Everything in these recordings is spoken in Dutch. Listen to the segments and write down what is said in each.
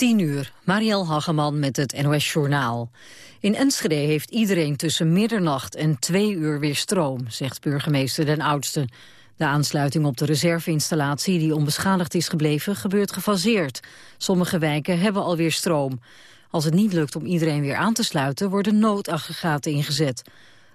10 uur, Marielle Hageman met het NOS Journaal. In Enschede heeft iedereen tussen middernacht en 2 uur weer stroom, zegt burgemeester Den Oudste. De aansluiting op de reserveinstallatie die onbeschadigd is gebleven gebeurt gefaseerd. Sommige wijken hebben alweer stroom. Als het niet lukt om iedereen weer aan te sluiten worden noodaggregaten ingezet.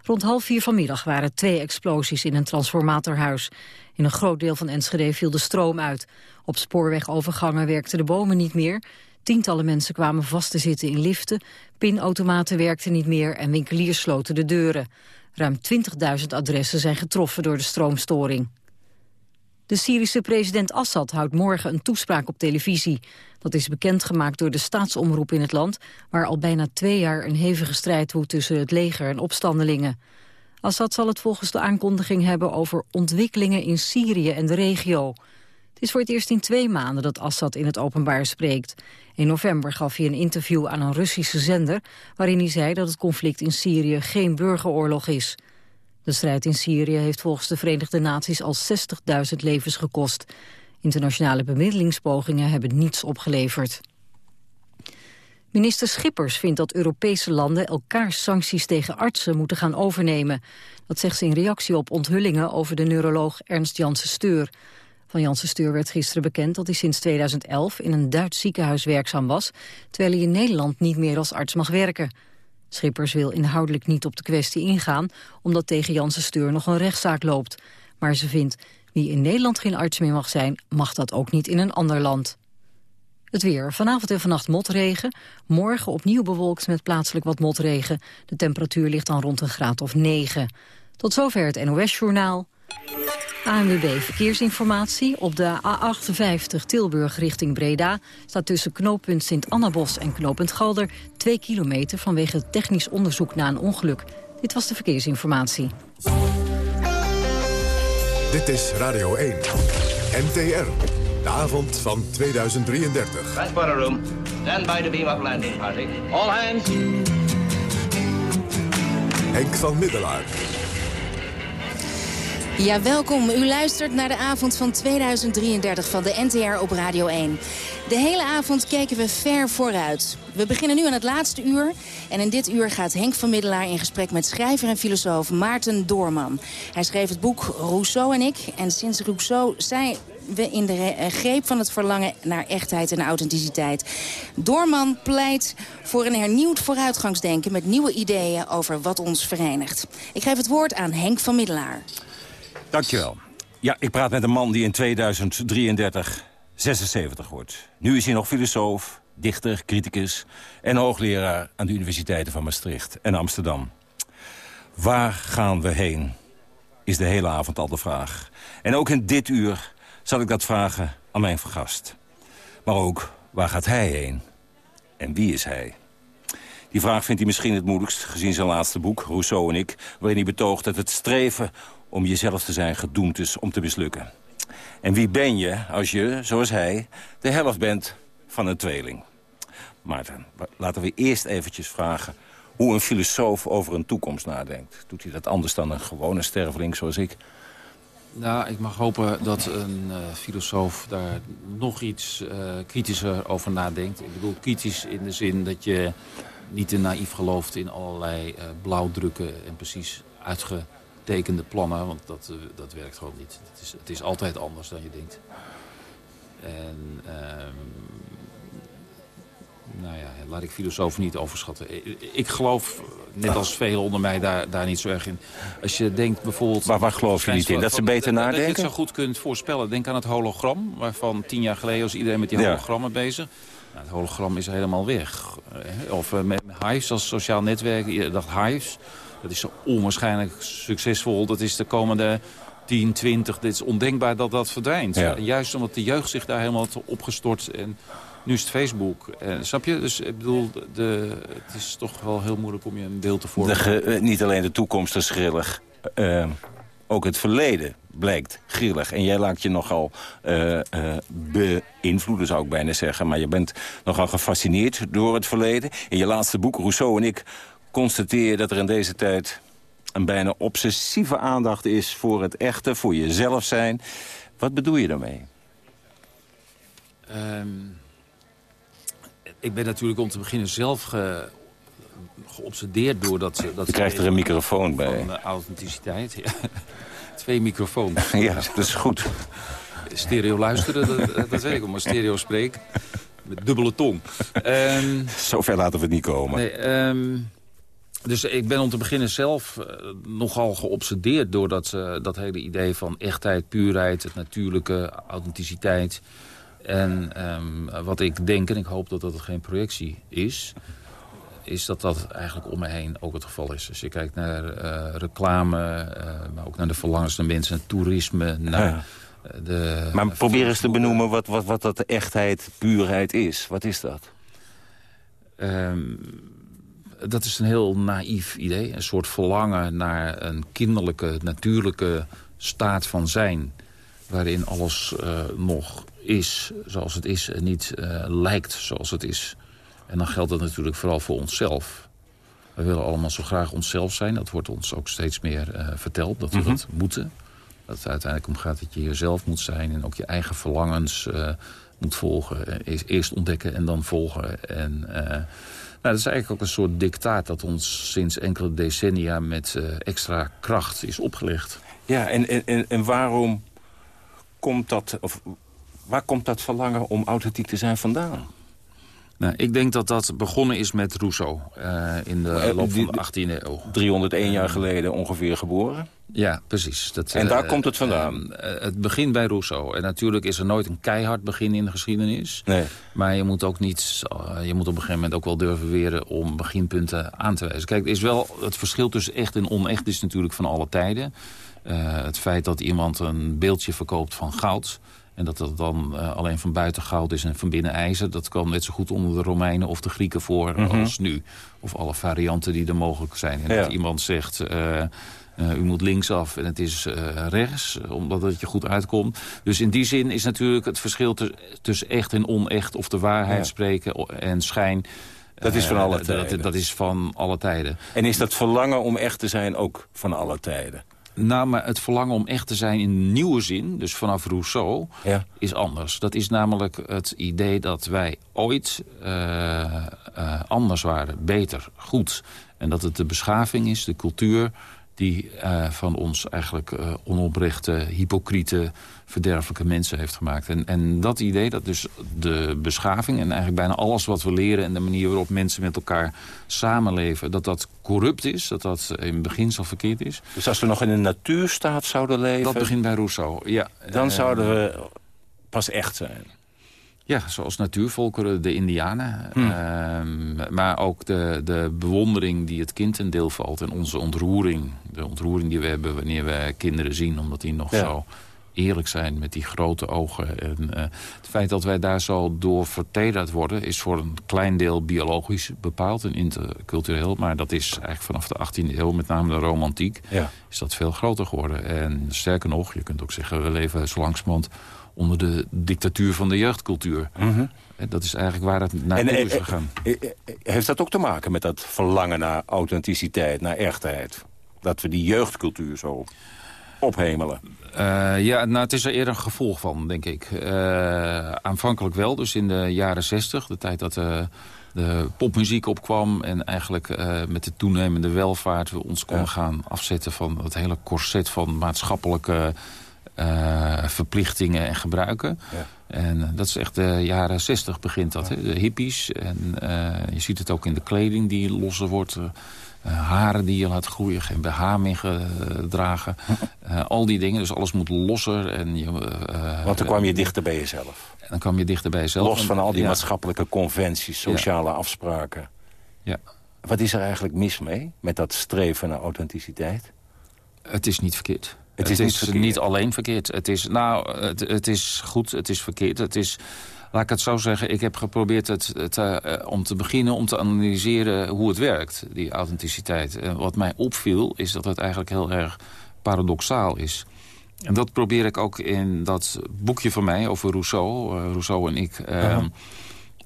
Rond half vier vanmiddag waren twee explosies in een transformatorhuis. In een groot deel van Enschede viel de stroom uit. Op spoorwegovergangen werkten de bomen niet meer. Tientallen mensen kwamen vast te zitten in liften. Pinautomaten werkten niet meer en winkeliers sloten de deuren. Ruim 20.000 adressen zijn getroffen door de stroomstoring. De Syrische president Assad houdt morgen een toespraak op televisie. Dat is bekendgemaakt door de staatsomroep in het land... waar al bijna twee jaar een hevige strijd woedt tussen het leger en opstandelingen. Assad zal het volgens de aankondiging hebben over ontwikkelingen in Syrië en de regio. Het is voor het eerst in twee maanden dat Assad in het openbaar spreekt. In november gaf hij een interview aan een Russische zender... waarin hij zei dat het conflict in Syrië geen burgeroorlog is. De strijd in Syrië heeft volgens de Verenigde Naties al 60.000 levens gekost. Internationale bemiddelingspogingen hebben niets opgeleverd. Minister Schippers vindt dat Europese landen elkaars sancties tegen artsen moeten gaan overnemen. Dat zegt ze in reactie op onthullingen over de neuroloog Ernst Janssen Steur. Van Janssen Steur werd gisteren bekend dat hij sinds 2011 in een Duits ziekenhuis werkzaam was, terwijl hij in Nederland niet meer als arts mag werken. Schippers wil inhoudelijk niet op de kwestie ingaan, omdat tegen Janssen Steur nog een rechtszaak loopt. Maar ze vindt, wie in Nederland geen arts meer mag zijn, mag dat ook niet in een ander land. Het weer. Vanavond en vannacht motregen. Morgen opnieuw bewolkt met plaatselijk wat motregen. De temperatuur ligt dan rond een graad of 9. Tot zover het NOS-journaal. ANWB Verkeersinformatie. Op de A58 Tilburg richting Breda staat tussen knooppunt Sint-Annabos en knooppunt Galder 2 kilometer vanwege technisch onderzoek na een ongeluk. Dit was de verkeersinformatie. Dit is Radio 1. NTR. De avond van 2033. Transporter room. Stand by to beam up landing party. All hands. Henk van Middelaar. Ja, welkom. U luistert naar de avond van 2033 van de NTR op Radio 1. De hele avond kijken we ver vooruit. We beginnen nu aan het laatste uur. En in dit uur gaat Henk van Middelaar in gesprek met schrijver en filosoof Maarten Doorman. Hij schreef het boek Rousseau en ik. En sinds Rousseau zijn we in de greep van het verlangen naar echtheid en authenticiteit. Doorman pleit voor een hernieuwd vooruitgangsdenken... met nieuwe ideeën over wat ons verenigt. Ik geef het woord aan Henk van Middelaar. Dankjewel. Ja, ik praat met een man die in 2033 76 wordt. Nu is hij nog filosoof, dichter, criticus en hoogleraar aan de universiteiten van Maastricht en Amsterdam. Waar gaan we heen? Is de hele avond al de vraag. En ook in dit uur zal ik dat vragen aan mijn vergast. Maar ook, waar gaat hij heen? En wie is hij? Die vraag vindt hij misschien het moeilijkst, gezien zijn laatste boek, Rousseau en ik... waarin hij betoogt dat het streven om jezelf te zijn gedoemd is om te mislukken. En wie ben je als je, zoals hij, de helft bent van een tweeling? Maarten, laten we eerst eventjes vragen hoe een filosoof over een toekomst nadenkt. Doet hij dat anders dan een gewone sterveling zoals ik? Nou, ik mag hopen dat een uh, filosoof daar nog iets uh, kritischer over nadenkt. Ik bedoel kritisch in de zin dat je niet te naïef gelooft in allerlei uh, blauwdrukken en precies uitgetekende plannen. Want dat, dat werkt gewoon niet. Het is, het is altijd anders dan je denkt. En ehm, nou ja, laat ik filosofen niet overschatten. Ik geloof, net als velen onder mij, daar, daar niet zo erg in. Als je denkt bijvoorbeeld... Maar waar geloof je niet in? Dat ze beter nadenken? Dat je het zo goed kunt voorspellen. Denk aan het hologram, waarvan tien jaar geleden was iedereen met die hologrammen bezig. Nou, het hologram is helemaal weg. Of uh, met Hives als sociaal netwerk. Je dacht Hives, dat is zo onwaarschijnlijk succesvol. Dat is de komende 10, 20, dit is ondenkbaar dat dat verdwijnt. Ja. Juist omdat de jeugd zich daar helemaal opgestort... en nu is het Facebook. Uh, snap je? Dus ik bedoel, de, het is toch wel heel moeilijk om je een beeld te vormen. Uh, niet alleen de toekomst is grillig. Uh, ook het verleden blijkt grillig. En jij laat je nogal beïnvloeden, zou ik bijna zeggen. Maar je bent nogal gefascineerd door het verleden. In je laatste boek, Rousseau en ik, constateer je dat er in deze tijd... een bijna obsessieve aandacht is voor het echte, voor jezelf zijn. Wat bedoel je daarmee? Um ik ben natuurlijk om te beginnen zelf ge, geobsedeerd door dat... dat Je krijgt er een microfoon bij. Van authenticiteit, ja. Twee microfoons. ja, dat is goed. Stereo luisteren, dat, dat weet ik, maar stereo spreek. Met dubbele tong. Um, Zover laten we het niet komen. Nee, um, dus ik ben om te beginnen zelf uh, nogal geobsedeerd... door dat, uh, dat hele idee van echtheid, puurheid, het natuurlijke, authenticiteit. En um, wat ik denk, en ik hoop dat dat geen projectie is... is dat dat eigenlijk om me heen ook het geval is. Als je kijkt naar uh, reclame, maar ook naar de verlangens van mensen... toerisme, naar... Ja. De, maar probeer eens te benoemen wat, wat, wat dat de echtheid, puurheid is. Wat is dat? Um, dat is een heel naïef idee. Een soort verlangen naar een kinderlijke, natuurlijke staat van zijn. Waarin alles uh, nog is zoals het is en niet uh, lijkt zoals het is. En dan geldt dat natuurlijk vooral voor onszelf. We willen allemaal zo graag onszelf zijn. Dat wordt ons ook steeds meer uh, verteld, dat we mm -hmm. dat moeten. Dat het uiteindelijk om gaat dat je jezelf moet zijn... en ook je eigen verlangens moet volgen. Eerst ontdekken en dan volgen. En... Nou, dat is eigenlijk ook een soort dictaat dat ons sinds enkele decennia met uh, extra kracht is opgelegd. Ja, en, en, en waarom komt dat, of waar komt dat verlangen om authentiek te zijn vandaan? Nou, ik denk dat dat begonnen is met Rousseau uh, in de loop van de 18e eeuw. 301 jaar geleden ongeveer geboren? Ja, precies. Dat, en daar uh, komt het vandaan? Uh, het begint bij Rousseau. En natuurlijk is er nooit een keihard begin in de geschiedenis. Nee. Maar je moet ook niet, je moet op een gegeven moment ook wel durven weren om beginpunten aan te wijzen. Kijk, is wel, het verschil tussen echt en onecht is natuurlijk van alle tijden. het feit dat iemand een beeldje verkoopt van goud... En dat dat dan uh, alleen van buiten goud is en van binnen ijzer. Dat kwam net zo goed onder de Romeinen of de Grieken voor mm -hmm. als nu. Of alle varianten die er mogelijk zijn. En ja. dat iemand zegt... Uh, uh, u moet linksaf en het is rechts, omdat het je goed uitkomt. Dus in die zin is natuurlijk het verschil tussen echt en onecht... of de waarheid ja. spreken en schijn... Dat is van alle tijden. Dat, dat is van alle tijden. En is dat verlangen om echt te zijn ook van alle tijden? Nou, maar het verlangen om echt te zijn in nieuwe zin, dus vanaf Rousseau, ja. is anders. Dat is namelijk het idee dat wij ooit uh, uh, anders waren, beter, goed. En dat het de beschaving is, de cultuur, die uh, van ons eigenlijk uh, onoprechte, hypocriete, verderfelijke mensen heeft gemaakt. En, en dat idee, dat dus de beschaving en eigenlijk bijna alles wat we leren... en de manier waarop mensen met elkaar samenleven... dat dat corrupt is, dat dat in beginsel verkeerd is. Dus als we nog in een natuurstaat zouden leven... Dat begint bij Rousseau, ja. Dan zouden we pas echt zijn. Ja, zoals natuurvolkeren, de indianen. Hmm. Uh, maar ook de, de bewondering die het kind een deel valt. En onze ontroering. De ontroering die we hebben wanneer we kinderen zien. Omdat die nog ja. zo eerlijk zijn met die grote ogen. En, uh, het feit dat wij daar zo door vertederd worden... is voor een klein deel biologisch bepaald en intercultureel. Maar dat is eigenlijk vanaf de 18e eeuw, met name de romantiek... Ja. is dat veel groter geworden. En sterker nog, je kunt ook zeggen... we leven zo langzamerhand onder de dictatuur van de jeugdcultuur. Mm -hmm. Dat is eigenlijk waar het naartoe is gegaan. Heeft dat ook te maken met dat verlangen naar authenticiteit, naar echtheid? Dat we die jeugdcultuur zo ophemelen? Uh, ja, nou, het is er eerder een gevolg van, denk ik. Uh, aanvankelijk wel, dus in de jaren zestig, de tijd dat uh, de popmuziek opkwam... en eigenlijk met de toenemende welvaart we ons konden ja. gaan afzetten... van het hele corset van maatschappelijke uh, verplichtingen en gebruiken. Ja. En uh, dat is echt de jaren zestig begint dat. Ja. Hè? De hippies. En uh, je ziet het ook in de kleding die losser wordt. haren die je laat groeien. Geen BH meer gedragen. al die dingen. Dus alles moet losser. En je, Want dan kwam je dichter bij jezelf. Dan kwam je dichter bij jezelf. Los van al die ja. maatschappelijke conventies, sociale afspraken. Ja. Wat is er eigenlijk mis mee? Met dat streven naar authenticiteit? Het is niet verkeerd. Het is, het is niet, niet, alleen verkeerd. Het is, nou, het, het, is goed, het is verkeerd. Het is, laat ik het zo zeggen, ik heb geprobeerd het, het uh, om te beginnen... om te analyseren hoe het werkt, die authenticiteit. En wat mij opviel, is dat het eigenlijk heel erg paradoxaal is. En dat probeer ik ook in dat boekje van mij over Rousseau, uh, Rousseau en ik... Uh,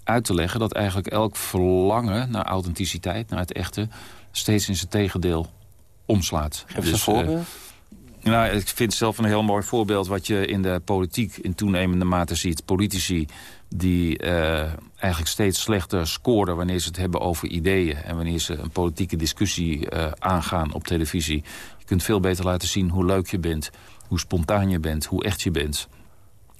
uit te leggen dat eigenlijk elk verlangen naar authenticiteit, naar het echte... steeds in zijn tegendeel omslaat. Geef dus, een voorbeeld. Nou, ik vind zelf een heel mooi voorbeeld wat je in de politiek in toenemende mate ziet. Politici die uh, eigenlijk steeds slechter scoren wanneer ze het hebben over ideeën... en wanneer ze een politieke discussie aangaan op televisie. Je kunt veel beter laten zien hoe leuk je bent, hoe spontaan je bent, hoe echt je bent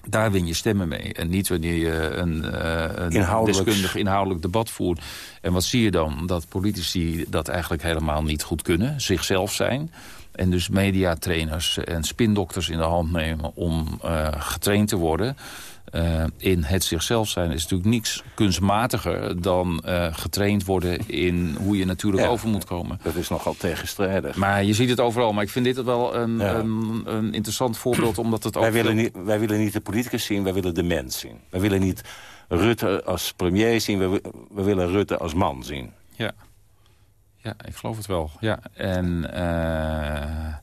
daar win je stemmen mee. En niet wanneer je een, uh, een deskundig inhoudelijk debat voert. En wat zie je dan? Dat politici dat eigenlijk helemaal niet goed kunnen. Zichzelf zijn. En dus mediatrainers en spindokters in de hand nemen om uh, getraind te worden. Uh, in het zichzelf zijn is natuurlijk niets kunstmatiger... dan uh, getraind worden in hoe je natuurlijk over moet komen. Dat is nogal tegenstrijdig. Maar je ziet het overal. Maar ik vind dit wel een, ja. een, een, interessant voorbeeld. omdat het ook wij, willen niet, wij willen niet de politicus zien, wij willen de mens zien. Wij willen niet Rutte als premier zien, we, we willen Rutte als man zien. Ja. Ja, ik geloof het wel. Ja, en... Uh,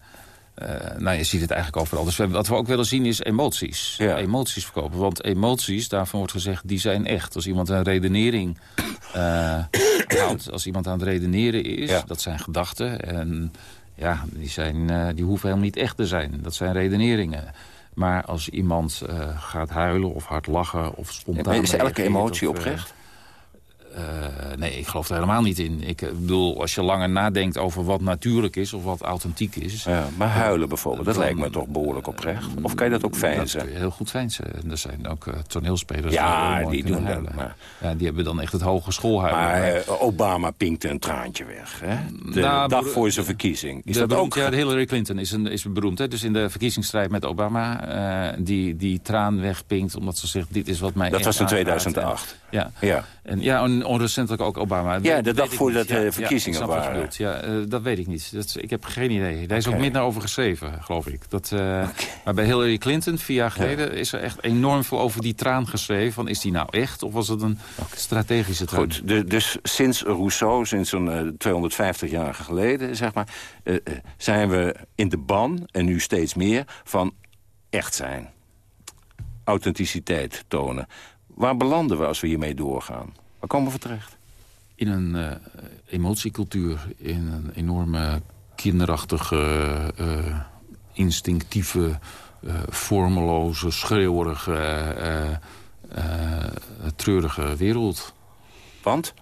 uh, nou, je ziet het eigenlijk overal. Dus wat we ook willen zien is emoties. Ja. Emoties verkopen. Want emoties, daarvan wordt gezegd, die zijn echt. Als iemand een redenering uh, houdt, als iemand aan het redeneren is, ja. dat zijn gedachten. En ja, die, zijn, uh, die hoeven helemaal niet echt te zijn. Dat zijn redeneringen. Maar als iemand gaat huilen of hard lachen of spontaan... Ja, is elke emotie of, oprecht? Uh, nee, ik geloof er helemaal niet in. Ik bedoel, als je langer nadenkt over wat natuurlijk is of wat authentiek is... Ja, maar huilen bijvoorbeeld, dat lijkt me toch behoorlijk oprecht. Of kan je dat ook feinzen? Dat heel goed fijnsen. En er zijn ook toneelspelers ja, die, die doen huilen. dat. Ja, die hebben dan echt het hoge schoolhuilen. Maar Obama pinkte een traantje weg. Hè? De nou, dag voor zijn verkiezing. Is dat beroemd, ook? Ja, de Hillary Clinton is, een, is beroemd. Hè? Dus in de verkiezingsstrijd met Obama, die, die traan wegpinkt... omdat ze zegt, dit is wat mij Dat was in 2008. Ja. ja. En, ja, en onrecentelijk ook Obama. Ja, de dag voordat de verkiezingen ja, waren. Ja, uh, dat weet ik niet. Dat, ik heb geen idee. Daar is okay. ook minder over geschreven, geloof ik. Dat, uh, okay. Maar bij Hillary Clinton, vier jaar geleden... Ja. is er echt enorm veel over die traan geschreven. Van, is die nou echt of was het een okay. strategische traan? Goed, de, dus sinds Rousseau, sinds zo'n uh, 250 jaar geleden... zeg maar, uh, zijn we in de ban, en nu steeds meer, van echt zijn. Authenticiteit tonen. Waar belanden we als we hiermee doorgaan? Waar komen we terecht? In een uh, emotiecultuur, in een enorme kinderachtige, uh, instinctieve, uh, vormeloze, schreeuwerige, treurige wereld. Want?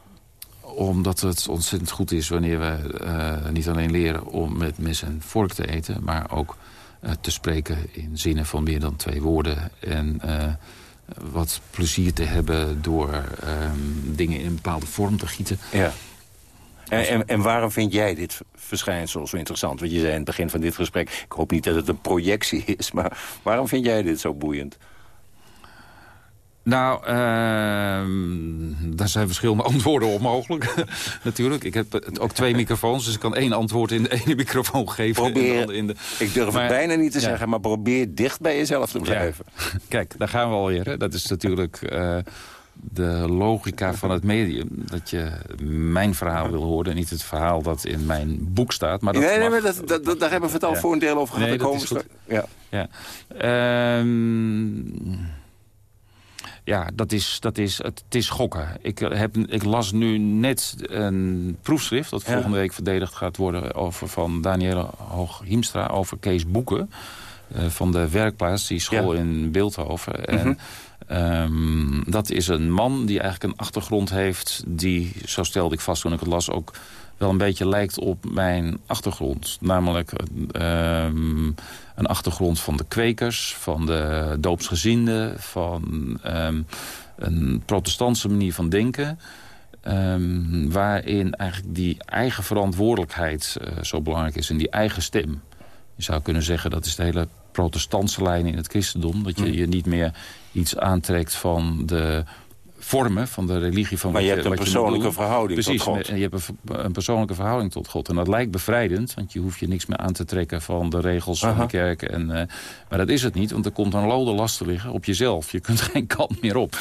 Omdat het ontzettend goed is wanneer we niet alleen leren om met mes en vork te eten... maar ook te spreken in zinnen van meer dan twee woorden... en wat plezier te hebben door um, dingen in een bepaalde vorm te gieten. Ja. En, en, waarom vind jij dit verschijnsel zo interessant? Want je zei in het begin van dit gesprek... ik hoop niet dat het een projectie is, maar waarom vind jij dit zo boeiend? Nou, uh, daar zijn verschillende antwoorden op mogelijk. Natuurlijk. Ik heb ook twee microfoons, dus ik kan één antwoord in de ene microfoon geven. Probeer, en de in de... ik durf maar, het bijna niet te ja. zeggen, maar probeer dicht bij jezelf te blijven. Ja. Kijk, daar gaan we alweer. Hè. Dat is natuurlijk uh, de logica van het medium. Dat je mijn verhaal wil horen en niet het verhaal dat in mijn boek staat. Maar dat nee, nee, mag... maar dat, dat, dat, daar hebben we het al voor een deel over gehad. Nee, dat is goed. Ja. ja. Um, ja, dat is, dat is, het, het is gokken. Ik, heb, ik las nu net een proefschrift... dat volgende ja. week verdedigd gaat worden over, van Danielle Hoog-Hiemstra... over Kees Boeken uh, van de werkplaats, die school ja. in Beeldhoven. Mm -hmm. En um, dat is een man die eigenlijk een achtergrond heeft... die, zo stelde ik vast toen ik het las... ook wel een beetje lijkt op mijn achtergrond. Namelijk um, een achtergrond van de kwekers, van de doopsgezinden... van um, een protestantse manier van denken... Um, waarin eigenlijk die eigen verantwoordelijkheid uh, zo belangrijk is... en die eigen stem. Je zou kunnen zeggen dat is de hele protestantse lijn in het christendom. Dat je je niet meer iets aantrekt van de vormen van de religie van maar wat je hebt een persoonlijke verhouding Precies, tot God. je hebt een, een, persoonlijke verhouding tot God. En dat lijkt bevrijdend, want je hoeft je niks meer aan te trekken van de regels Aha. van de kerk. En, uh, maar dat is het niet, want er komt een lode last te liggen op jezelf. Je kunt geen kant meer op.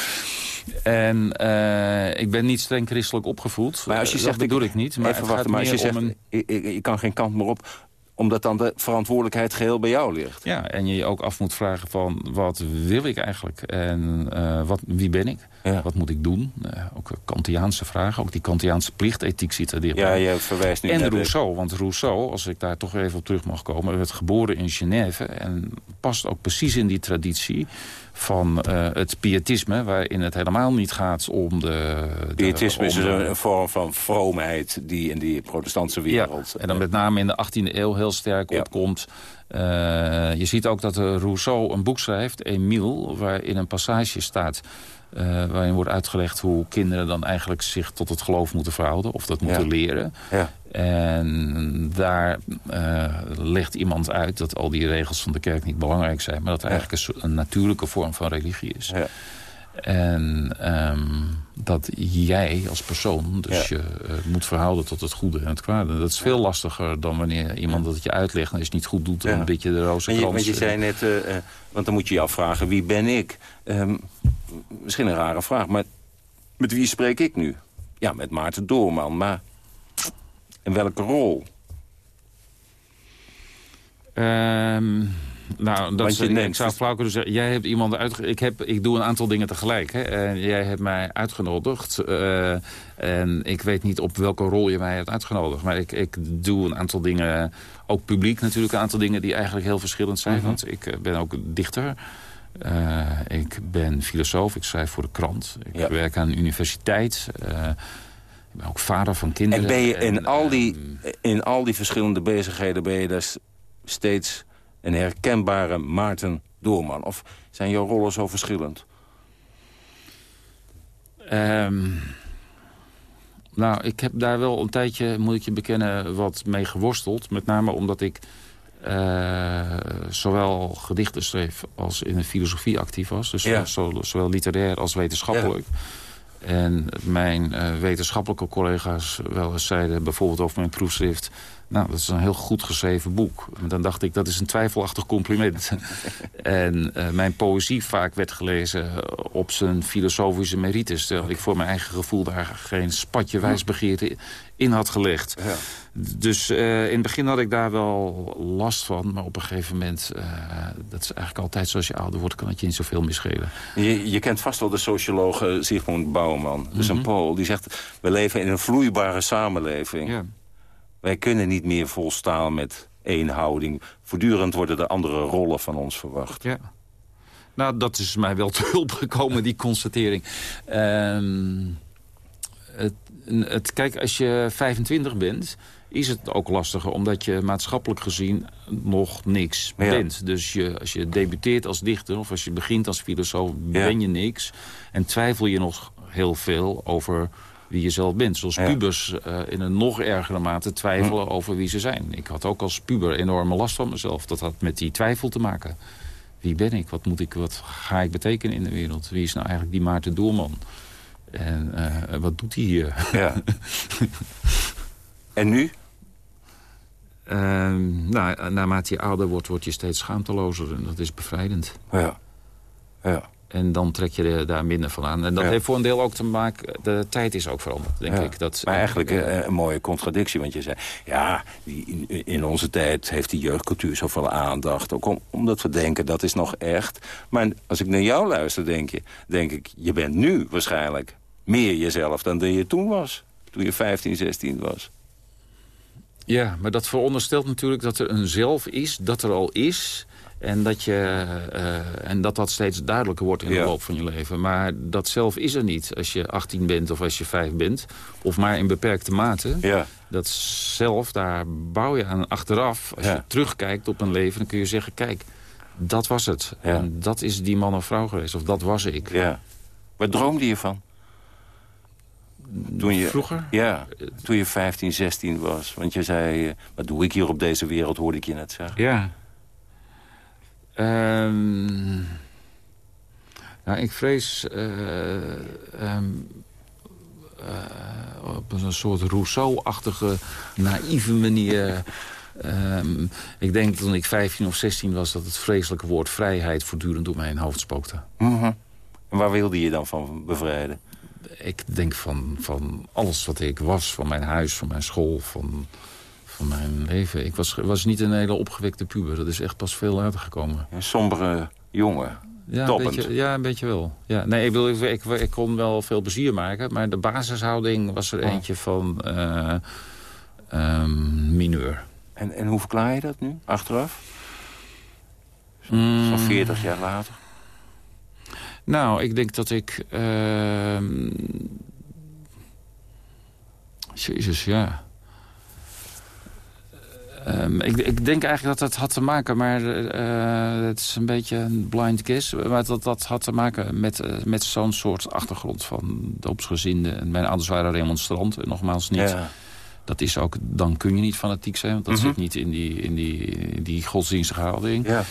En uh, ik ben niet streng christelijk opgevoed. Maar als je zegt, dat bedoel ik, ik niet. Maar even wachten, maar als je zegt, een... je, kan geen kant meer op omdat dan de verantwoordelijkheid geheel bij jou ligt. Ja, en je je ook af moet vragen van wat wil ik eigenlijk? En uh, wat, wie ben ik? Ja. Wat moet ik doen? Uh, ook Kantiaanse vragen, ook die Kantiaanse plichtethiek zit er dichtbij. Ja, je verwijst nu En Rousseau, want Rousseau, als ik daar toch even op terug mag komen... werd geboren in Genève en past ook precies in die traditie van uh, het pietisme... waarin het helemaal niet gaat om de... Pietisme is een vorm van vroomheid die in die protestantse wereld... Ja, en dan met name in de 18e eeuw heel sterk ja. opkomt. Uh, je ziet ook dat Rousseau een boek schrijft, Emile... waarin een passage staat... Uh, waarin wordt uitgelegd hoe kinderen dan eigenlijk zich tot het geloof moeten verhouden. Of dat moeten Ja. leren. Ja. En daar eh, legt iemand uit dat al die regels van de kerk niet belangrijk zijn. Maar dat het eigenlijk een, een natuurlijke vorm van religie is. En ehm, dat jij als persoon dus Ja. je eh, moet verhouden tot het goede en het kwade. Dat is veel lastiger dan wanneer iemand dat het je uitlegt... en als je het niet goed doet, dan Ja. een beetje de roze krans. want je zei net, eh, eh, want dan moet je je afvragen, wie ben ik? Ehm, misschien een rare vraag, maar met wie spreek ik nu? Ja, met Maarten Doorman, maar in welke rol? Ehm, nou, dat Want is, je ik, neemt ik zou dus- flauw kunnen zeggen... Jij hebt iemand uitge ik, heb, ik doe een aantal dingen tegelijk. Hè, en jij hebt mij uitgenodigd. eh, en ik weet niet op welke rol je mij hebt uitgenodigd. Maar ik, ik doe een aantal dingen... Ook publiek natuurlijk een aantal dingen die eigenlijk heel verschillend zijn. Mhm. Want ik eh, ben ook dichter. Eh, ik ben filosoof. Ik schrijf voor de krant. Ik Ja. werk aan een universiteit. ik ben ook vader van kinderen. En ben je in En, al die, ehm, in al die verschillende bezigheden... ben je dus steeds een herkenbare Maarten Doorman? Of zijn jouw rollen zo verschillend? Ehm, nou, ik heb daar wel een tijdje, moet ik je bekennen, wat mee geworsteld. Met name omdat ik eh, zowel gedichten schreef als in de filosofie actief was. Dus Ja. zo- zowel literair als wetenschappelijk. En mijn eh, wetenschappelijke collega's wel eens zeiden, bijvoorbeeld over mijn proefschrift... nou, dat is een heel goed geschreven boek. En dan dacht ik, dat is een twijfelachtig compliment. en eh, mijn poëzie vaak werd gelezen op zijn filosofische merites... terwijl ik voor mijn eigen gevoel daar geen spatje wijsbegeerte in had gelegd. Ja. Dus eh, in het begin had ik daar wel last van. Maar op een gegeven moment, eh, dat is eigenlijk altijd zoals je ouder wordt... kan het je niet zoveel meer schelen. Je, je kent vast wel de socioloog eh, Sigmund Bouwman. Is een Pool. Die zegt, we leven in een vloeibare samenleving. Ja. Wij kunnen niet meer volstaan met één houding. Voortdurend worden er andere rollen van ons verwacht. Ja. Nou, dat is mij wel te hulp gekomen, die constatering. Ehm, het, het, kijk, als je 25 bent, is het ook lastiger... omdat je maatschappelijk gezien nog niks Ja. bent. Dus je, als je debuteert als dichter of als je begint als filosoof... Ja. ben je niks en twijfel je nog heel veel over wie je zelf bent. Zoals Ja. pubers eh, in een nog ergere mate twijfelen over wie ze zijn. Ik had ook als puber enorme last van mezelf. Dat had met die twijfel te maken. Wie ben ik? Wat, moet ik? wat ga ik betekenen in de wereld? Wie is nou eigenlijk die Maarten Doorman? En eh, wat doet hij hier? Ja. en nu? Ehm, nou, naarmate je ouder wordt, word je steeds schaamtelozer. En dat is bevrijdend. Ja. Ja. En dan trek je er daar minder van aan. En dat Ja. heeft voor een deel ook te maken... De tijd is ook veranderd, denk Ja. ik. Dat, Maar eigenlijk eh, een mooie contradictie, want je zei... ja, die, in onze tijd heeft die jeugdcultuur zoveel aandacht. Ook om, omdat we denken, dat is nog echt. Maar als ik naar jou luister, denk, je, denk ik... je bent nu waarschijnlijk meer jezelf dan dat je toen was. Toen je 15, 16 was. Ja, maar dat veronderstelt natuurlijk dat er een zelf is, dat er al is... En dat, je, eh, en dat dat steeds duidelijker wordt in de Ja. loop van je leven. Maar dat zelf is er niet als je 18 bent of als je 5 bent. Of maar in beperkte mate. Ja. Dat zelf, daar bouw je aan achteraf. Als Ja. je terugkijkt op een leven, dan kun je zeggen... kijk, dat was het. En dat is die man of vrouw geweest. Of dat was ik. ja. Waar droomde je van? Toen je, Vroeger? Ja, toen je 15, 16 was. Want je zei, eh, wat doe ik hier op deze wereld, hoorde ik je net zeggen. Ja. Ehm, nou, ik vrees eh, ehm, eh, op een soort Rousseau-achtige, naïeve manier... ehm, ik denk toen ik 15 of 16 was... dat het vreselijke woord vrijheid voortdurend door mijn hoofd spookte. Mhm. En waar wilde je dan van bevrijden? Ik denk van, van alles wat ik was. Van mijn huis, van mijn school, van, van mijn leven. Ik was, was niet een hele opgewekte puber. Dat is echt pas veel later gekomen. Een sombere jongen. Ja, een beetje, ja, een beetje wel. Ja, nee, ik, wil, ik, ik, ik, kon wel veel plezier maken. Maar de basishouding was er oh. eentje van uh, um, mineur. En, en hoe verklaar je dat nu, achteraf? Zo'n mm. 40 jaar later? Nou, ik denk dat ik... Uh, Jezus, ja. Um, ik, ik, denk eigenlijk dat het had te maken, maar uh, het is een beetje een blind kiss. Maar dat, dat had te maken met, uh, met zo'n soort achtergrond van doopsgezinden. Mijn ouders waren remonstrant, nogmaals niet. Ja. Dat is ook, dan kun je niet fanatiek zijn, want dat mm -hmm. zit niet in die, in die, die godsdienstige houding. Ja.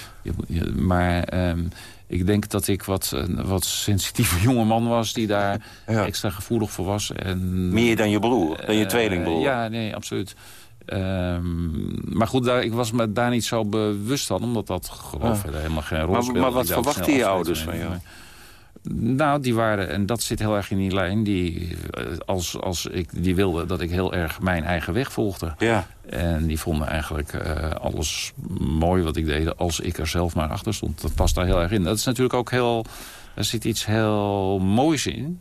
Maar um, ik denk dat ik wat, een wat sensitieve jonge man was... die daar ja. extra gevoelig voor was. En, Meer dan je broer, dan je tweelingbroer? Uh, ja, nee, absoluut. Um, maar goed, daar, ik was me daar niet zo bewust van, omdat dat geloof ja. helemaal geen rol maar, speelde. Maar wat verwachten je ouders van jou? Nou, die waren, en dat zit heel erg in die lijn... die, als, als ik, die wilden dat ik heel erg mijn eigen weg volgde. Ja. En die vonden eigenlijk uh, alles mooi wat ik deed... als ik er zelf maar achter stond. Dat past daar heel erg in. Dat is natuurlijk ook heel... Er zit iets heel moois in.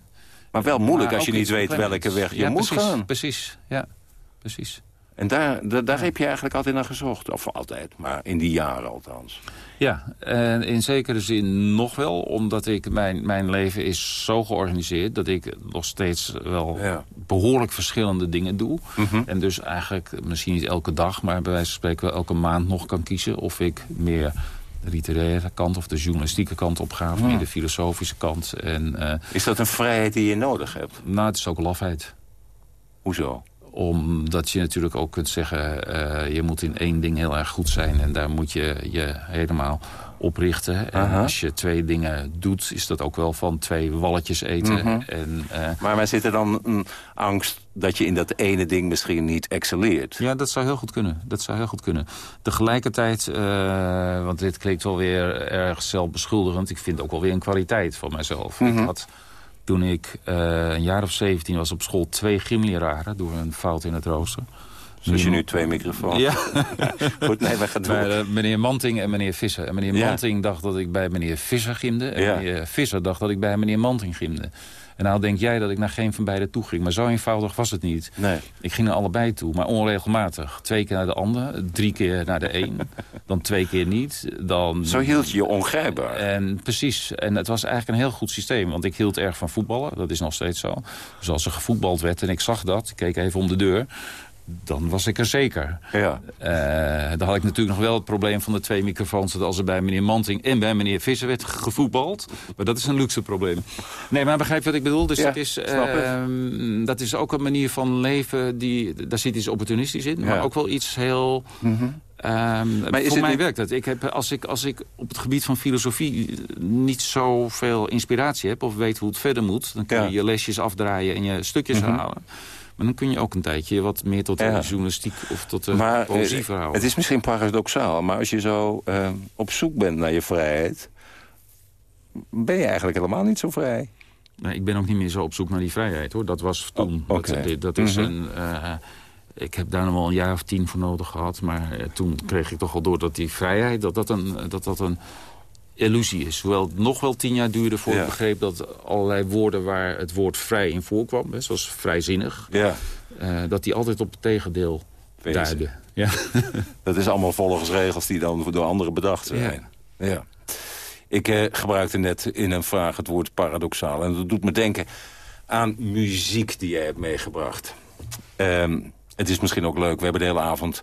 Maar wel moeilijk maar als je niet weet welke weg je ja, moet precies, gaan. Precies, ja. Precies. En daar, daar, daar heb je eigenlijk altijd naar gezocht. Of altijd, maar in die jaren althans. Ja, en in zekere zin nog wel. Omdat ik, mijn, mijn leven is zo georganiseerd... dat ik nog steeds wel ja. behoorlijk verschillende dingen doe. Mm -hmm. En dus eigenlijk misschien niet elke dag... maar bij wijze van spreken wel elke maand nog kan kiezen... of ik meer de literaire kant of de journalistieke kant op ga... of meer de filosofische kant. En, uh, is dat een vrijheid die je nodig hebt? Nou, het is ook lafheid. Hoezo? Omdat je natuurlijk ook kunt zeggen... Uh, je moet in één ding heel erg goed zijn... en daar moet je je helemaal op richten. En Aha. als je twee dingen doet, is dat ook wel van twee walletjes eten. Mm -hmm. en, uh, maar maar zit er dan een angst dat je in dat ene ding misschien niet excelleert? Ja, dat zou heel goed kunnen. Dat zou heel goed kunnen. Tegelijkertijd, uh, want dit klinkt wel weer erg zelfbeschuldigend... ik vind ook wel weer een kwaliteit van mijzelf. Mm -hmm. Ik had toen ik uh, een jaar of 17 was op school twee gymleraren... door een fout in het rooster. Dus je nu twee microfoons. Ja. Goed, nee, we gaan door. Uh, meneer Manting en meneer Visser. En meneer ja. Manting dacht dat ik bij meneer Visser gimde. En ja. meneer Visser dacht dat ik bij meneer Manting gimde. En nou denk jij dat ik naar geen van beiden toe ging. Maar zo eenvoudig was het niet. Nee. Ik ging naar allebei toe, maar onregelmatig. Twee keer naar de ander, drie keer naar de een. dan twee keer niet. Dan... Zo hield je je ongrijpbaar. En precies. En het was eigenlijk een heel goed systeem. Want ik hield erg van voetballen. Dat is nog steeds zo. Dus als er gevoetbald werd en ik zag dat. Ik keek even om de deur dan was ik er zeker. Ja. Uh, dan had ik natuurlijk nog wel het probleem van de twee microfoons... dat als er bij meneer Manting en bij meneer Visser werd gevoetbald... maar dat is een luxe probleem. Nee, maar begrijp wat ik bedoel? Dus ja, dat, is, uh, dat is ook een manier van leven... Die, daar zit iets opportunistisch in, ja. maar ook wel iets heel... Mm -hmm. Um, maar voor mij niet... werkt het. Ik heb, als, ik, als ik op het gebied van filosofie niet zoveel inspiratie heb... of weet hoe het verder moet... dan kun je ja. je lesjes afdraaien en je stukjes mm -hmm. halen. Maar dan kun je ook een tijdje wat meer tot de ja. journalistiek of tot de maar, poëzie verhouden. Het is misschien paradoxaal, maar als je zo uh, op zoek bent naar je vrijheid... ben je eigenlijk helemaal niet zo vrij. Nee, ik ben ook niet meer zo op zoek naar die vrijheid, hoor. Dat was toen. Oh, okay. dat, dat, is mm -hmm. een... Uh, ik heb daar nog wel een jaar of tien voor nodig gehad. Maar toen kreeg ik toch al door dat die vrijheid... dat dat een, dat dat een illusie is. Hoewel het nog wel tien jaar duurde voor ja. ik begreep dat allerlei woorden waar het woord vrij in voorkwam, hè, zoals vrijzinnig, ja. uh, dat die altijd op het tegendeel duiden. Ja. dat is allemaal volgens regels die dan door anderen bedacht zijn. Ja. ja. Ik uh, gebruikte net in een vraag het woord paradoxaal. En dat doet me denken aan muziek die jij hebt meegebracht. Um, het is misschien ook leuk, we hebben de hele avond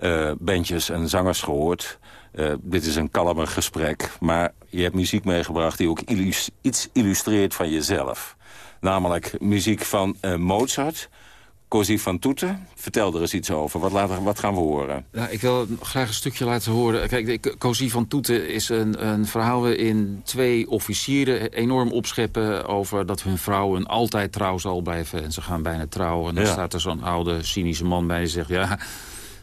uh, bandjes en zangers gehoord. Uh, dit is een kalmer gesprek, maar je hebt muziek meegebracht... die ook illus iets illustreert van jezelf. Namelijk muziek van uh, Mozart, Così van Toeten. Vertel er eens iets over. Wat, laten, wat gaan we horen? Ja, ik wil graag een stukje laten horen. Kijk, Così van Toeten is een, een verhaal waarin twee officieren enorm opscheppen... over dat hun vrouwen altijd trouw zal blijven. En ze gaan bijna trouwen. En dan ja. staat er zo'n oude, cynische man bij die zegt... ja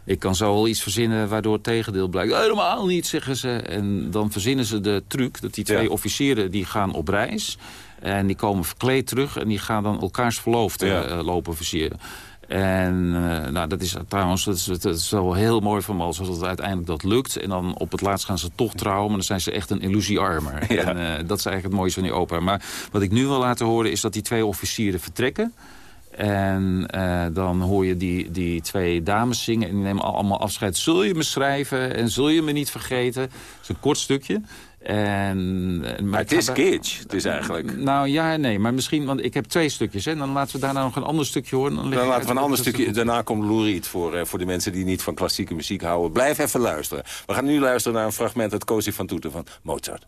ik kan zo wel iets verzinnen waardoor het tegendeel blijkt. Helemaal niet, zeggen ze. En dan verzinnen ze de truc dat die twee ja. officieren die gaan op reis... en die komen verkleed terug en die gaan dan elkaars verloofde ja. uh, lopen versieren. En nou, dat is trouwens dat is, dat is wel heel mooi van als het uiteindelijk dat lukt. En dan op het laatst gaan ze toch trouwen, maar dan zijn ze echt een illusiearmer. Ja. En dat is eigenlijk het mooiste van die opera. Maar wat ik nu wil laten horen is dat die twee officieren vertrekken. En uh, dan hoor je die, die twee dames zingen en die nemen allemaal afscheid. Zul je me schrijven en zul je me niet vergeten? Dat is een kort stukje. En, maar, het is kitsch, het is eigenlijk... Nou ja, nee, maar misschien, want ik heb twee stukjes. Hè, dan laten we daarna nog een ander stukje horen. Dan, dan laten we een ander stukje, daarna komt Lou Reed voor, uh, voor de mensen die niet van klassieke muziek houden. Blijf even luisteren. We gaan nu luisteren naar een fragment uit Cozy van Toeten van Mozart.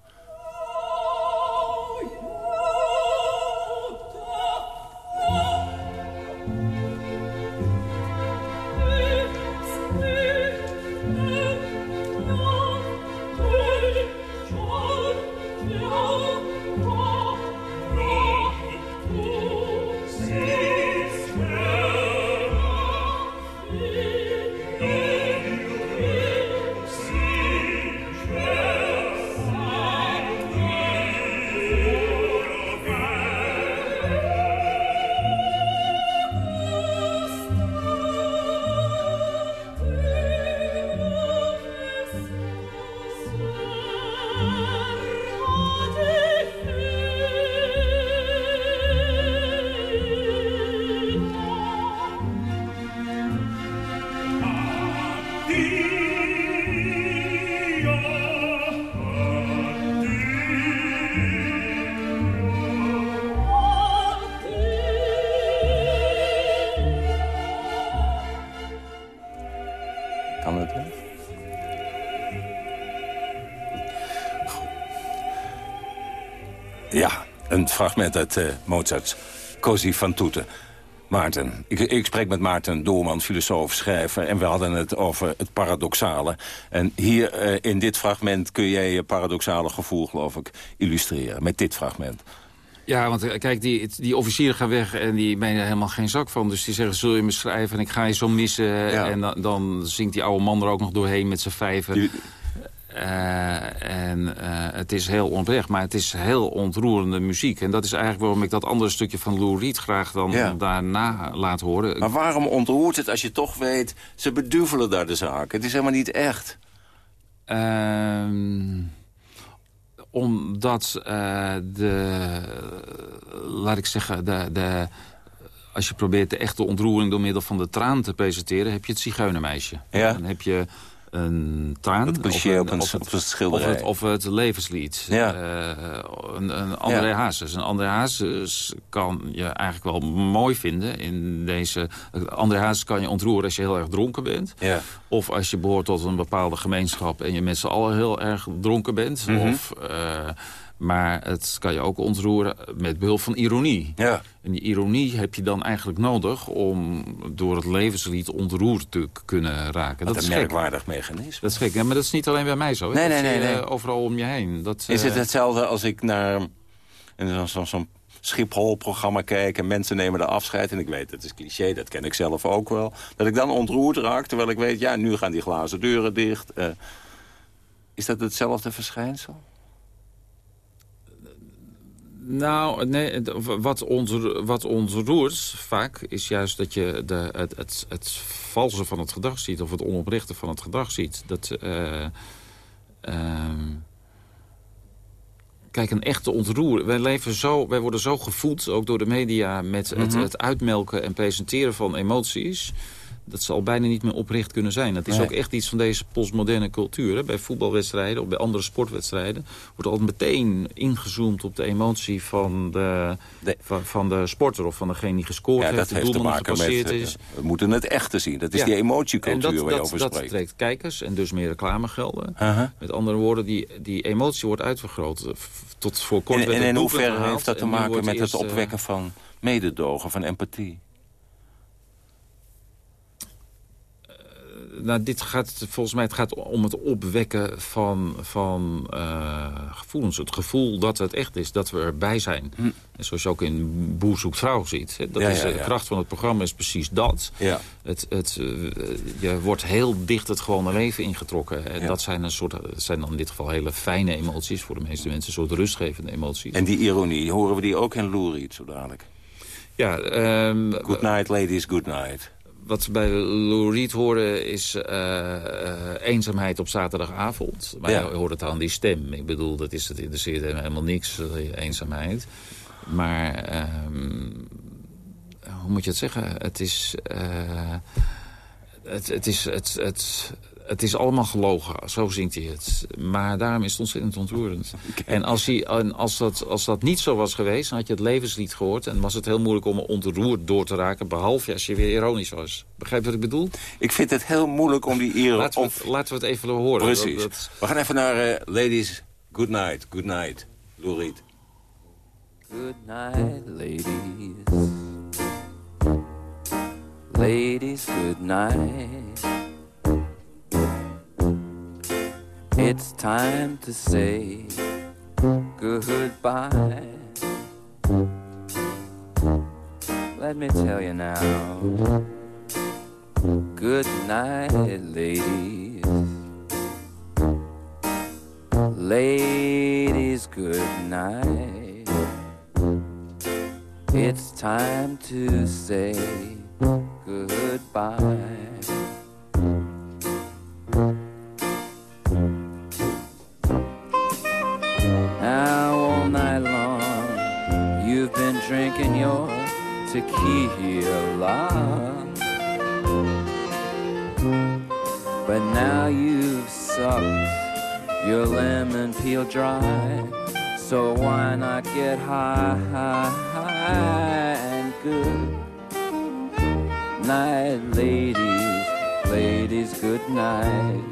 Fragment uit uh, Mozart's Cosi van Toeten. Maarten, ik, ik, spreek met Maarten Doorman, filosoof, schrijver... en we hadden het over het paradoxale. En hier uh, in dit fragment kun jij je paradoxale gevoel, geloof ik, illustreren. Met dit fragment. Ja, want eh, kijk, die, die officieren gaan weg en die menen helemaal geen zak van. Dus die zeggen, zul je me schrijven en ik ga je zo missen. Ja. En dan, dan zingt die oude man er ook nog doorheen met zijn vijven. Die, uh, en uh, het is heel onrecht, maar het is heel ontroerende muziek. En dat is eigenlijk waarom ik dat andere stukje van Lou Reed graag dan ja. daarna laat horen. Maar waarom ontroert het als je toch weet, ze beduvelen daar de zaak? Het is helemaal niet echt. Uh, omdat uh, de, laat ik zeggen, de, de, als je probeert de echte ontroering door middel van de traan te presenteren... heb je het zigeunermeisje. Ja. Dan heb je een traan. Dat cliché op, een, of, het, op het schilderij. Of het, of het levenslied. Ja. Uh, een, een André ja. Hazes. Een André Hazes kan je eigenlijk wel mooi vinden in deze... André Hazes kan je ontroeren als je heel erg dronken bent. Ja. Of als je behoort tot een bepaalde gemeenschap en je met z'n allen heel erg dronken bent. Mhm. Of... Uh, maar het kan je ook ontroeren met behulp van ironie. Ja. En die ironie heb je dan eigenlijk nodig om door het levenslied ontroerd te kunnen raken. Wat dat een is merkwaardig mechanisme. Dat is gek, ja, maar dat is niet alleen bij mij zo. Hè? Nee, dat nee, nee, uh, overal om je heen. Dat, Is het hetzelfde als ik naar zo'n zo, zo Schiphol-programma kijk... en mensen nemen de afscheid, en ik weet, dat is cliché, dat ken ik zelf ook wel... dat ik dan ontroerd raak, terwijl ik weet, ja, nu gaan die glazen deuren dicht. Uh, is dat hetzelfde verschijnsel? Nou, nee, wat, ontroert, wat ontroert vaak is juist dat je de, het, het, het valse van het gedrag ziet... of het onoprechte van het gedrag ziet. Dat, uh, uh, kijk, een echte ontroer. Wij, leven zo, wij worden zo gevoed, ook door de media... met het, het uitmelken en presenteren van emoties dat zal bijna niet meer oprecht kunnen zijn. Dat is nee. ook echt iets van deze postmoderne cultuur. Hè. Bij voetbalwedstrijden of bij andere sportwedstrijden... wordt altijd meteen ingezoomd op de emotie van de, de... Van, van, de sporter... of van degene die gescoord ja, heeft, dat heeft te maken met, is. We moeten het echte zien. Dat is ja. die emotiecultuur dat, waar je dat, over dat spreekt. trekt kijkers en dus meer reclamegelden. Uh -huh. Met andere woorden, die, die emotie wordt uitvergroot. Tot voor kort en, en in hoeverre heeft dat te maken met het opwekken van mededogen, van empathie? Nou, dit gaat volgens mij het gaat om het opwekken van, van uh, gevoelens. Het gevoel dat het echt is, dat we erbij zijn. Hm. En zoals je ook in Boer zoekt vrouw ziet. Hè, dat ja, is, ja, ja. De kracht van het programma is precies dat. Ja. Het, het, uh, je wordt heel dicht het gewone leven ingetrokken. En dat zijn, een soort, zijn dan in dit geval hele fijne emoties. Voor de meeste mensen een soort rustgevende emoties. En die ironie, horen we die ook in Lou Reed zo dadelijk? Ja, um, good night, ladies, good night. Wat we bij Lou Reed horen is uh, eenzaamheid op zaterdagavond. Maar ja. je hoort het aan die stem. Ik bedoel, dat is, het interesseert hem helemaal niks, eenzaamheid. Maar, um, hoe moet je het zeggen? Het is... Uh, het, het, is het, het, het is allemaal gelogen, zo zingt hij het. Maar daarom is het ontzettend ontroerend. En, als, hij, als, dat, als dat niet zo was geweest, dan had je het levenslied gehoord... en was het heel moeilijk om ontroerd door te raken... behalve als je weer ironisch was. Begrijp je wat ik bedoel? Ik vind het heel moeilijk om die ironie... Laten, we het, laten we het even horen. Precies. We gaan even naar uh, Ladies Good Night. Good Night. Lou Reed. Good night, ladies. Ladies, good night. Mm-hmm. It's time to say goodbye. Let me tell you now. Good night, ladies. Ladies, good night. It's time to say goodbye. Your tequila. But now you've sucked your lemon peel dry. So why not get high, high, high and good night, ladies, ladies, good night.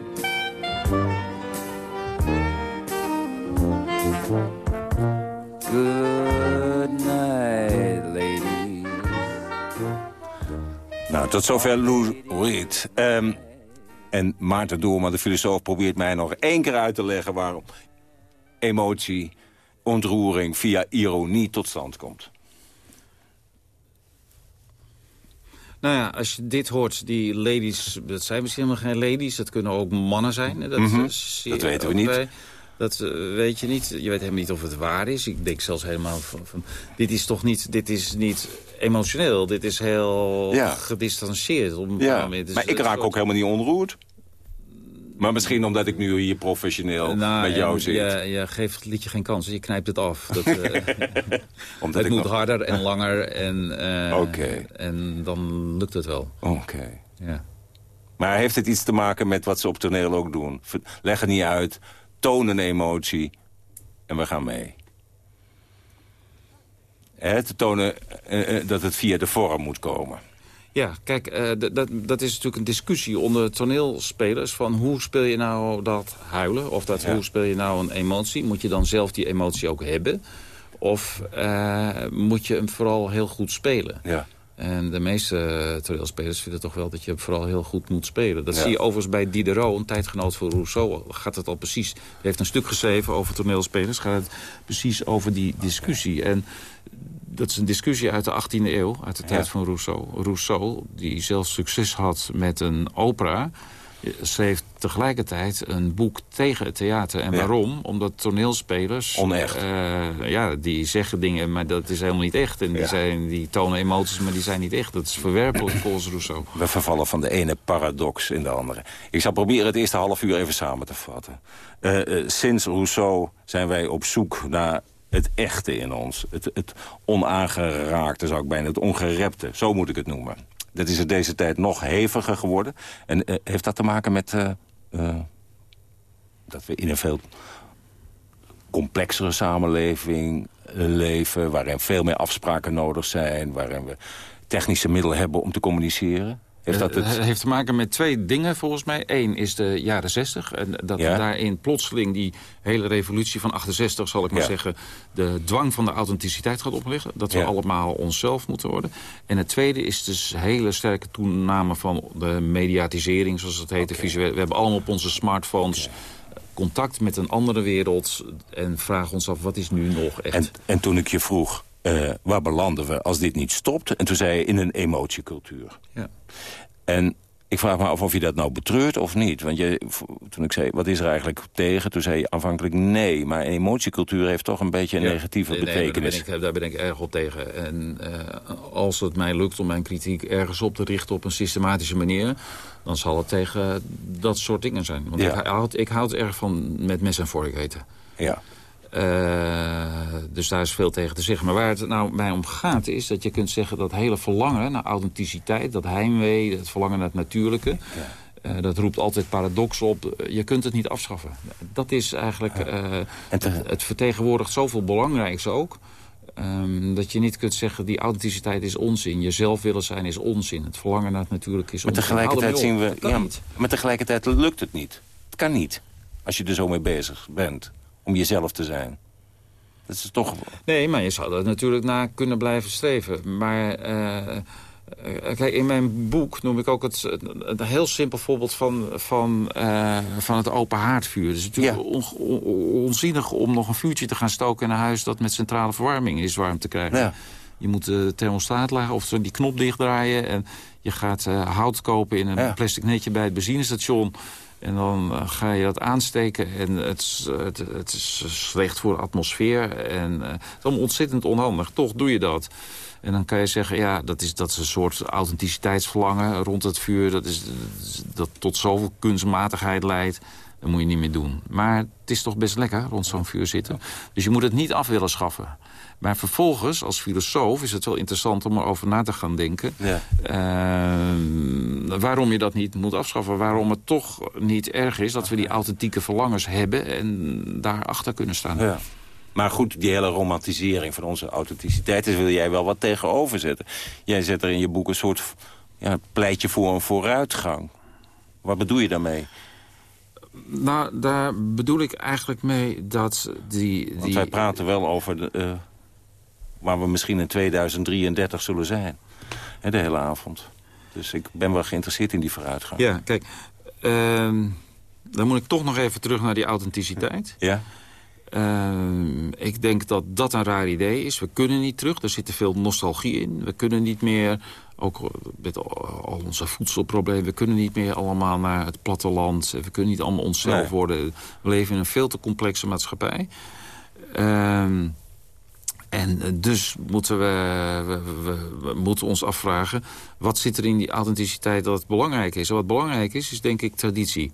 Nou, tot zover Lou Reed. Um, en Maarten Doorman, de filosoof, probeert mij nog één keer uit te leggen... waarom emotie, ontroering via ironie tot stand komt. Nou ja, als je dit hoort, die ladies, dat zijn misschien helemaal geen ladies. Dat kunnen ook mannen zijn. Dat, mm -hmm. dat weten we niet. Dat uh, weet je niet. Je weet helemaal niet of het waar is. Ik denk zelfs helemaal van, van dit is toch niet, dit is niet emotioneel. Dit is heel ja. gedistanceerd. Om, ja. Dus maar ik raak ook helemaal niet onroerd. Maar misschien omdat ik nu hier professioneel nou, met jou zit. Je, je geeft het liedje geen kans, je knijpt het af. Dat, uh, omdat het moet nog... harder en langer en, uh, en dan lukt het wel. Oké. Ja. Maar heeft het iets te maken met wat ze op toneel ook doen? Leg het niet uit, toon een emotie en we gaan mee. He, te tonen uh, dat het via de vorm moet komen. Ja, kijk, uh, dat, dat is natuurlijk een discussie onder toneelspelers... van hoe speel je nou dat huilen? Of dat, hoe speel je nou een emotie? Moet je dan zelf die emotie ook hebben? Of uh, moet je hem vooral heel goed spelen? Ja. En de meeste toneelspelers vinden toch wel dat je vooral heel goed moet spelen. Dat zie je overigens bij Diderot, een tijdgenoot van Rousseau. Gaat het al precies. Hij heeft een stuk geschreven over toneelspelers. Gaat het precies over die discussie. En dat is een discussie uit de 18e eeuw, uit de tijd van Rousseau. Rousseau, die zelf succes had met een opera schreef tegelijkertijd een boek tegen het theater. En waarom? Omdat toneelspelers... Onecht. Uh, ja, die zeggen dingen, maar dat is helemaal niet echt. En die, zijn, die tonen emoties, maar die zijn niet echt. Dat is verwerpelijk volgens Rousseau. We vervallen van de ene paradox in de andere. Ik zal proberen het eerste half uur even samen te vatten. Uh, uh, sinds Rousseau zijn wij op zoek naar het echte in ons. Het, het onaangeraakte zou ik bijna, het ongerepte. Zo moet ik het noemen. Dat is er deze tijd nog heviger geworden. En uh, heeft dat te maken met uh, uh, dat we in een veel complexere samenleving leven... waarin veel meer afspraken nodig zijn... waarin we technische middelen hebben om te communiceren? Heeft dat het... heeft te maken met twee dingen volgens mij. Eén is de jaren 60. En dat ja. daarin plotseling die hele revolutie van 68, zal ik maar zeggen... de dwang van de authenticiteit gaat opleggen. Dat we allemaal onszelf moeten worden. En het tweede is dus hele sterke toename van de mediatisering, zoals het heet. Okay. We hebben allemaal op onze smartphones contact met een andere wereld... en vragen ons af, wat is nu nog echt? En, en toen ik je vroeg, uh, waar belanden we als dit niet stopt? En toen zei je in een emotiecultuur. Ja. En Ik vraag me af of je dat nou betreurt of niet. Want je, toen ik zei, wat is er eigenlijk tegen? Toen zei je aanvankelijk nee. Maar emotiecultuur heeft toch een beetje een negatieve nee, betekenis. daar, ben ik, daar ben ik erg op tegen. En uh, als het mij lukt om mijn kritiek ergens op te richten op een systematische manier... dan zal het tegen dat soort dingen zijn. Want ja. ik, houd, ik houd erg van met mes en vork eten. Ja. Uh, dus daar is veel tegen te zeggen. Maar waar het nou mij om gaat is dat je kunt zeggen... dat hele verlangen naar authenticiteit, dat heimwee... het verlangen naar het natuurlijke... Ja. Uh, dat roept altijd paradox op. Je kunt het niet afschaffen. Dat is eigenlijk... Uh, te... Het vertegenwoordigt zoveel belangrijks ook... Um, dat je niet kunt zeggen, die authenticiteit is onzin. Jezelf willen zijn is onzin. Het verlangen naar het natuurlijke is maar onzin. Tegelijkertijd zien we, ja, maar tegelijkertijd lukt het niet. Het kan niet, als je er zo mee bezig bent om jezelf te zijn. Dat is toch... Nee, maar je zou er natuurlijk na kunnen blijven streven. Maar uh, kijk, in mijn boek noem ik ook het, een heel simpel voorbeeld van, van, uh, van het open haardvuur. Het is natuurlijk ja. on, on, onzinnig om nog een vuurtje te gaan stoken in een huis... dat met centrale verwarming is warm te krijgen. Ja. Je moet de thermostaat lagen of die knop dichtdraaien... en je gaat hout kopen in een ja. plastic netje bij het benzinestation... En dan uh, ga je dat aansteken en het, het, het is slecht voor de atmosfeer. En uh, het is allemaal ontzettend onhandig. Toch doe je dat. En dan kan je zeggen, ja, dat is, dat is een soort authenticiteitsverlangen rond het vuur. Dat, is, dat tot zoveel kunstmatigheid leidt. Dat moet je niet meer doen. Maar het is toch best lekker rond zo'n vuur zitten. Dus je moet het niet af willen schaffen. Maar vervolgens, als filosoof, is het wel interessant om erover na te gaan denken. Ja. Uh, waarom je dat niet moet afschaffen. Waarom het toch niet erg is dat we die authentieke verlangens hebben... en daarachter kunnen staan. Ja. Maar goed, die hele romantisering van onze authenticiteit... daar wil jij wel wat tegenover zetten. Jij zet er in je boek een soort ja, pleitje voor een vooruitgang. Wat bedoel je daarmee? Nou, daar bedoel ik eigenlijk mee dat die... die... Want wij praten wel over... De, uh, waar we misschien in 2033 zullen zijn. He, de hele avond. Dus ik ben wel geïnteresseerd in die vooruitgang. Ja, kijk. Uh, dan moet ik toch nog even terug naar die authenticiteit. Ja. Uh, ik denk dat dat een raar idee is. We kunnen niet terug, er zit te veel nostalgie in. We kunnen niet meer, ook met al onze voedselproblemen... we kunnen niet meer allemaal naar het platteland. We kunnen niet allemaal onszelf nee. worden. We leven in een veel te complexe maatschappij. Uh, en dus moeten we, we, we, we, moeten ons afvragen... wat zit er in die authenticiteit dat belangrijk is? En wat belangrijk is, is denk ik traditie.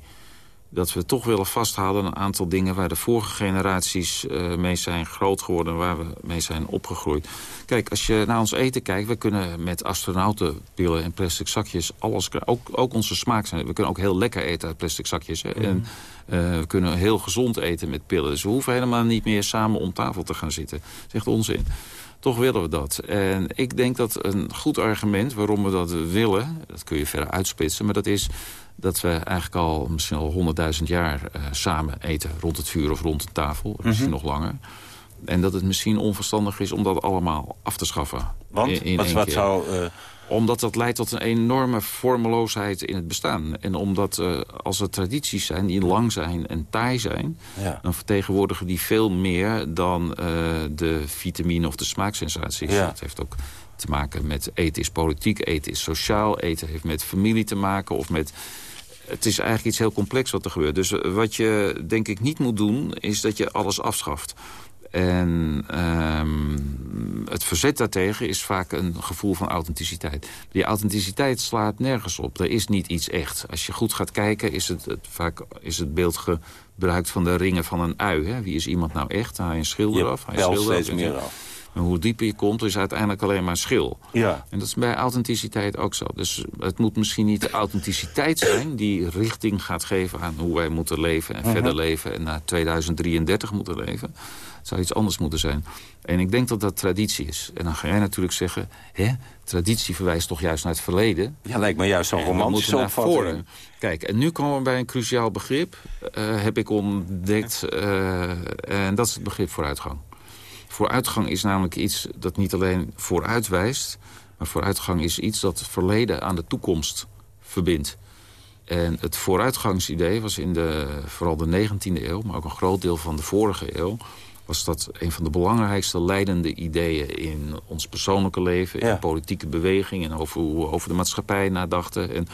Dat we toch willen vasthouden een aantal dingen... waar de vorige generaties uh, mee zijn groot geworden... waar we mee zijn opgegroeid. Kijk, als je naar ons eten kijkt... we kunnen met astronautenpillen en plastic zakjes alles... Ook, ook onze smaak zijn. We kunnen ook heel lekker eten uit plastic zakjes. Hè? Mm. En uh, we kunnen heel gezond eten met pillen. Dus we hoeven helemaal niet meer samen om tafel te gaan zitten. Dat is echt onzin. Toch willen we dat. En ik denk dat een goed argument waarom we dat willen... dat kun je verder uitspitsen, maar dat is dat we eigenlijk al misschien al honderdduizend jaar uh, samen eten... rond het vuur of rond de tafel, mm -hmm. misschien nog langer. En dat het misschien onverstandig is om dat allemaal af te schaffen. Want? In, in wat, wat zou... Uh omdat dat leidt tot een enorme vormeloosheid in het bestaan. En omdat uh, als er tradities zijn die lang zijn en taai zijn... Ja. dan vertegenwoordigen die veel meer dan uh, de vitamine of de smaaksensaties. Ja. Dat heeft ook te maken met eten is politiek, eten is sociaal... eten heeft met familie te maken of met... Het is eigenlijk iets heel complex wat er gebeurt. Dus wat je denk ik niet moet doen, is dat je alles afschaft. En um, het verzet daartegen is vaak een gevoel van authenticiteit. Die authenticiteit slaat nergens op. Er is niet iets echt. Als je goed gaat kijken is het, het vaak is het beeld gebruikt van de ringen van een ui. Hè? Wie is iemand nou echt? Hij een schilder ja, af. Hij wel steeds af. meer af. En hoe dieper je komt, is uiteindelijk alleen maar schil. Ja. En dat is bij authenticiteit ook zo. Dus het moet misschien niet de authenticiteit zijn... die richting gaat geven aan hoe wij moeten leven en uh -huh. verder leven... en naar 2033 moeten leven. Het zou iets anders moeten zijn. En ik denk dat dat traditie is. En dan ga jij natuurlijk zeggen... hè, traditie verwijst toch juist naar het verleden? Ja, lijkt me juist zo'n romantische opvatting. Kijk, en nu komen we bij een cruciaal begrip. Uh, heb ik ontdekt. Uh, en dat is het begrip vooruitgang. Vooruitgang is namelijk iets dat niet alleen vooruit wijst... maar vooruitgang is iets dat het verleden aan de toekomst verbindt. En het vooruitgangsidee was in de, vooral de 19e eeuw... maar ook een groot deel van de vorige eeuw... was dat een van de belangrijkste leidende ideeën... in ons persoonlijke leven, ja. in politieke beweging... en over hoe we over de maatschappij nadachten. En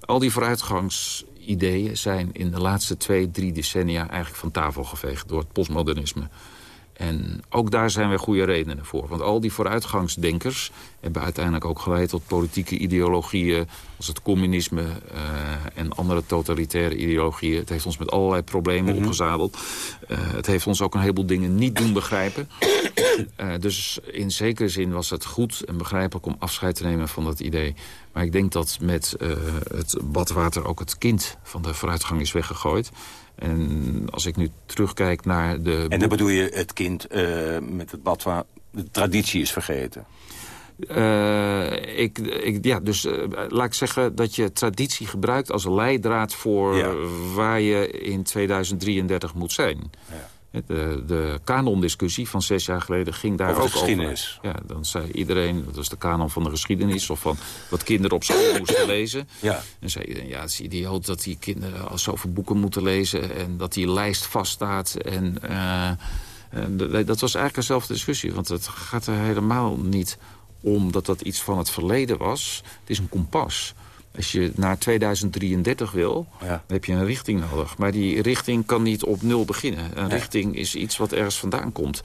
Al die vooruitgangsideeën zijn in de laatste twee, drie decennia... eigenlijk van tafel geveegd door het postmodernisme. En ook daar zijn weer goede redenen voor. Want al die vooruitgangsdenkers hebben uiteindelijk ook geleid tot politieke ideologieën... als het communisme uh, en andere totalitaire ideologieën. Het heeft ons met allerlei problemen mm -hmm. opgezadeld. Uh, het heeft ons ook een heleboel dingen niet doen begrijpen. Uh, dus in zekere zin was het goed en begrijpelijk om afscheid te nemen van dat idee. Maar ik denk dat met het badwater ook het kind van de vooruitgang is weggegooid. En als ik nu terugkijk naar de... En dan bedoel je het kind uh, met het badwater... De traditie is vergeten. Uh, ik, ik, ja, dus uh, laat ik zeggen dat je traditie gebruikt als leidraad voor ja. waar je in 2033 moet zijn. Ja. De, de kanondiscussie van zes jaar geleden ging daar over ook geschiedenis. over. Ja, dan zei iedereen, dat was de kanon van de geschiedenis... of van wat kinderen op school moesten lezen. Ja. En zei iedereen, ja, het is idioot dat die kinderen al zoveel boeken moeten lezen... en dat die lijst vaststaat. En, uh, en dat was eigenlijk dezelfde discussie. Want het gaat er helemaal niet om dat dat iets van het verleden was. Het is een kompas. Als je naar 2033 wil, ja. dan heb je een richting nodig. Maar die richting kan niet op nul beginnen. Een richting is iets wat ergens vandaan komt.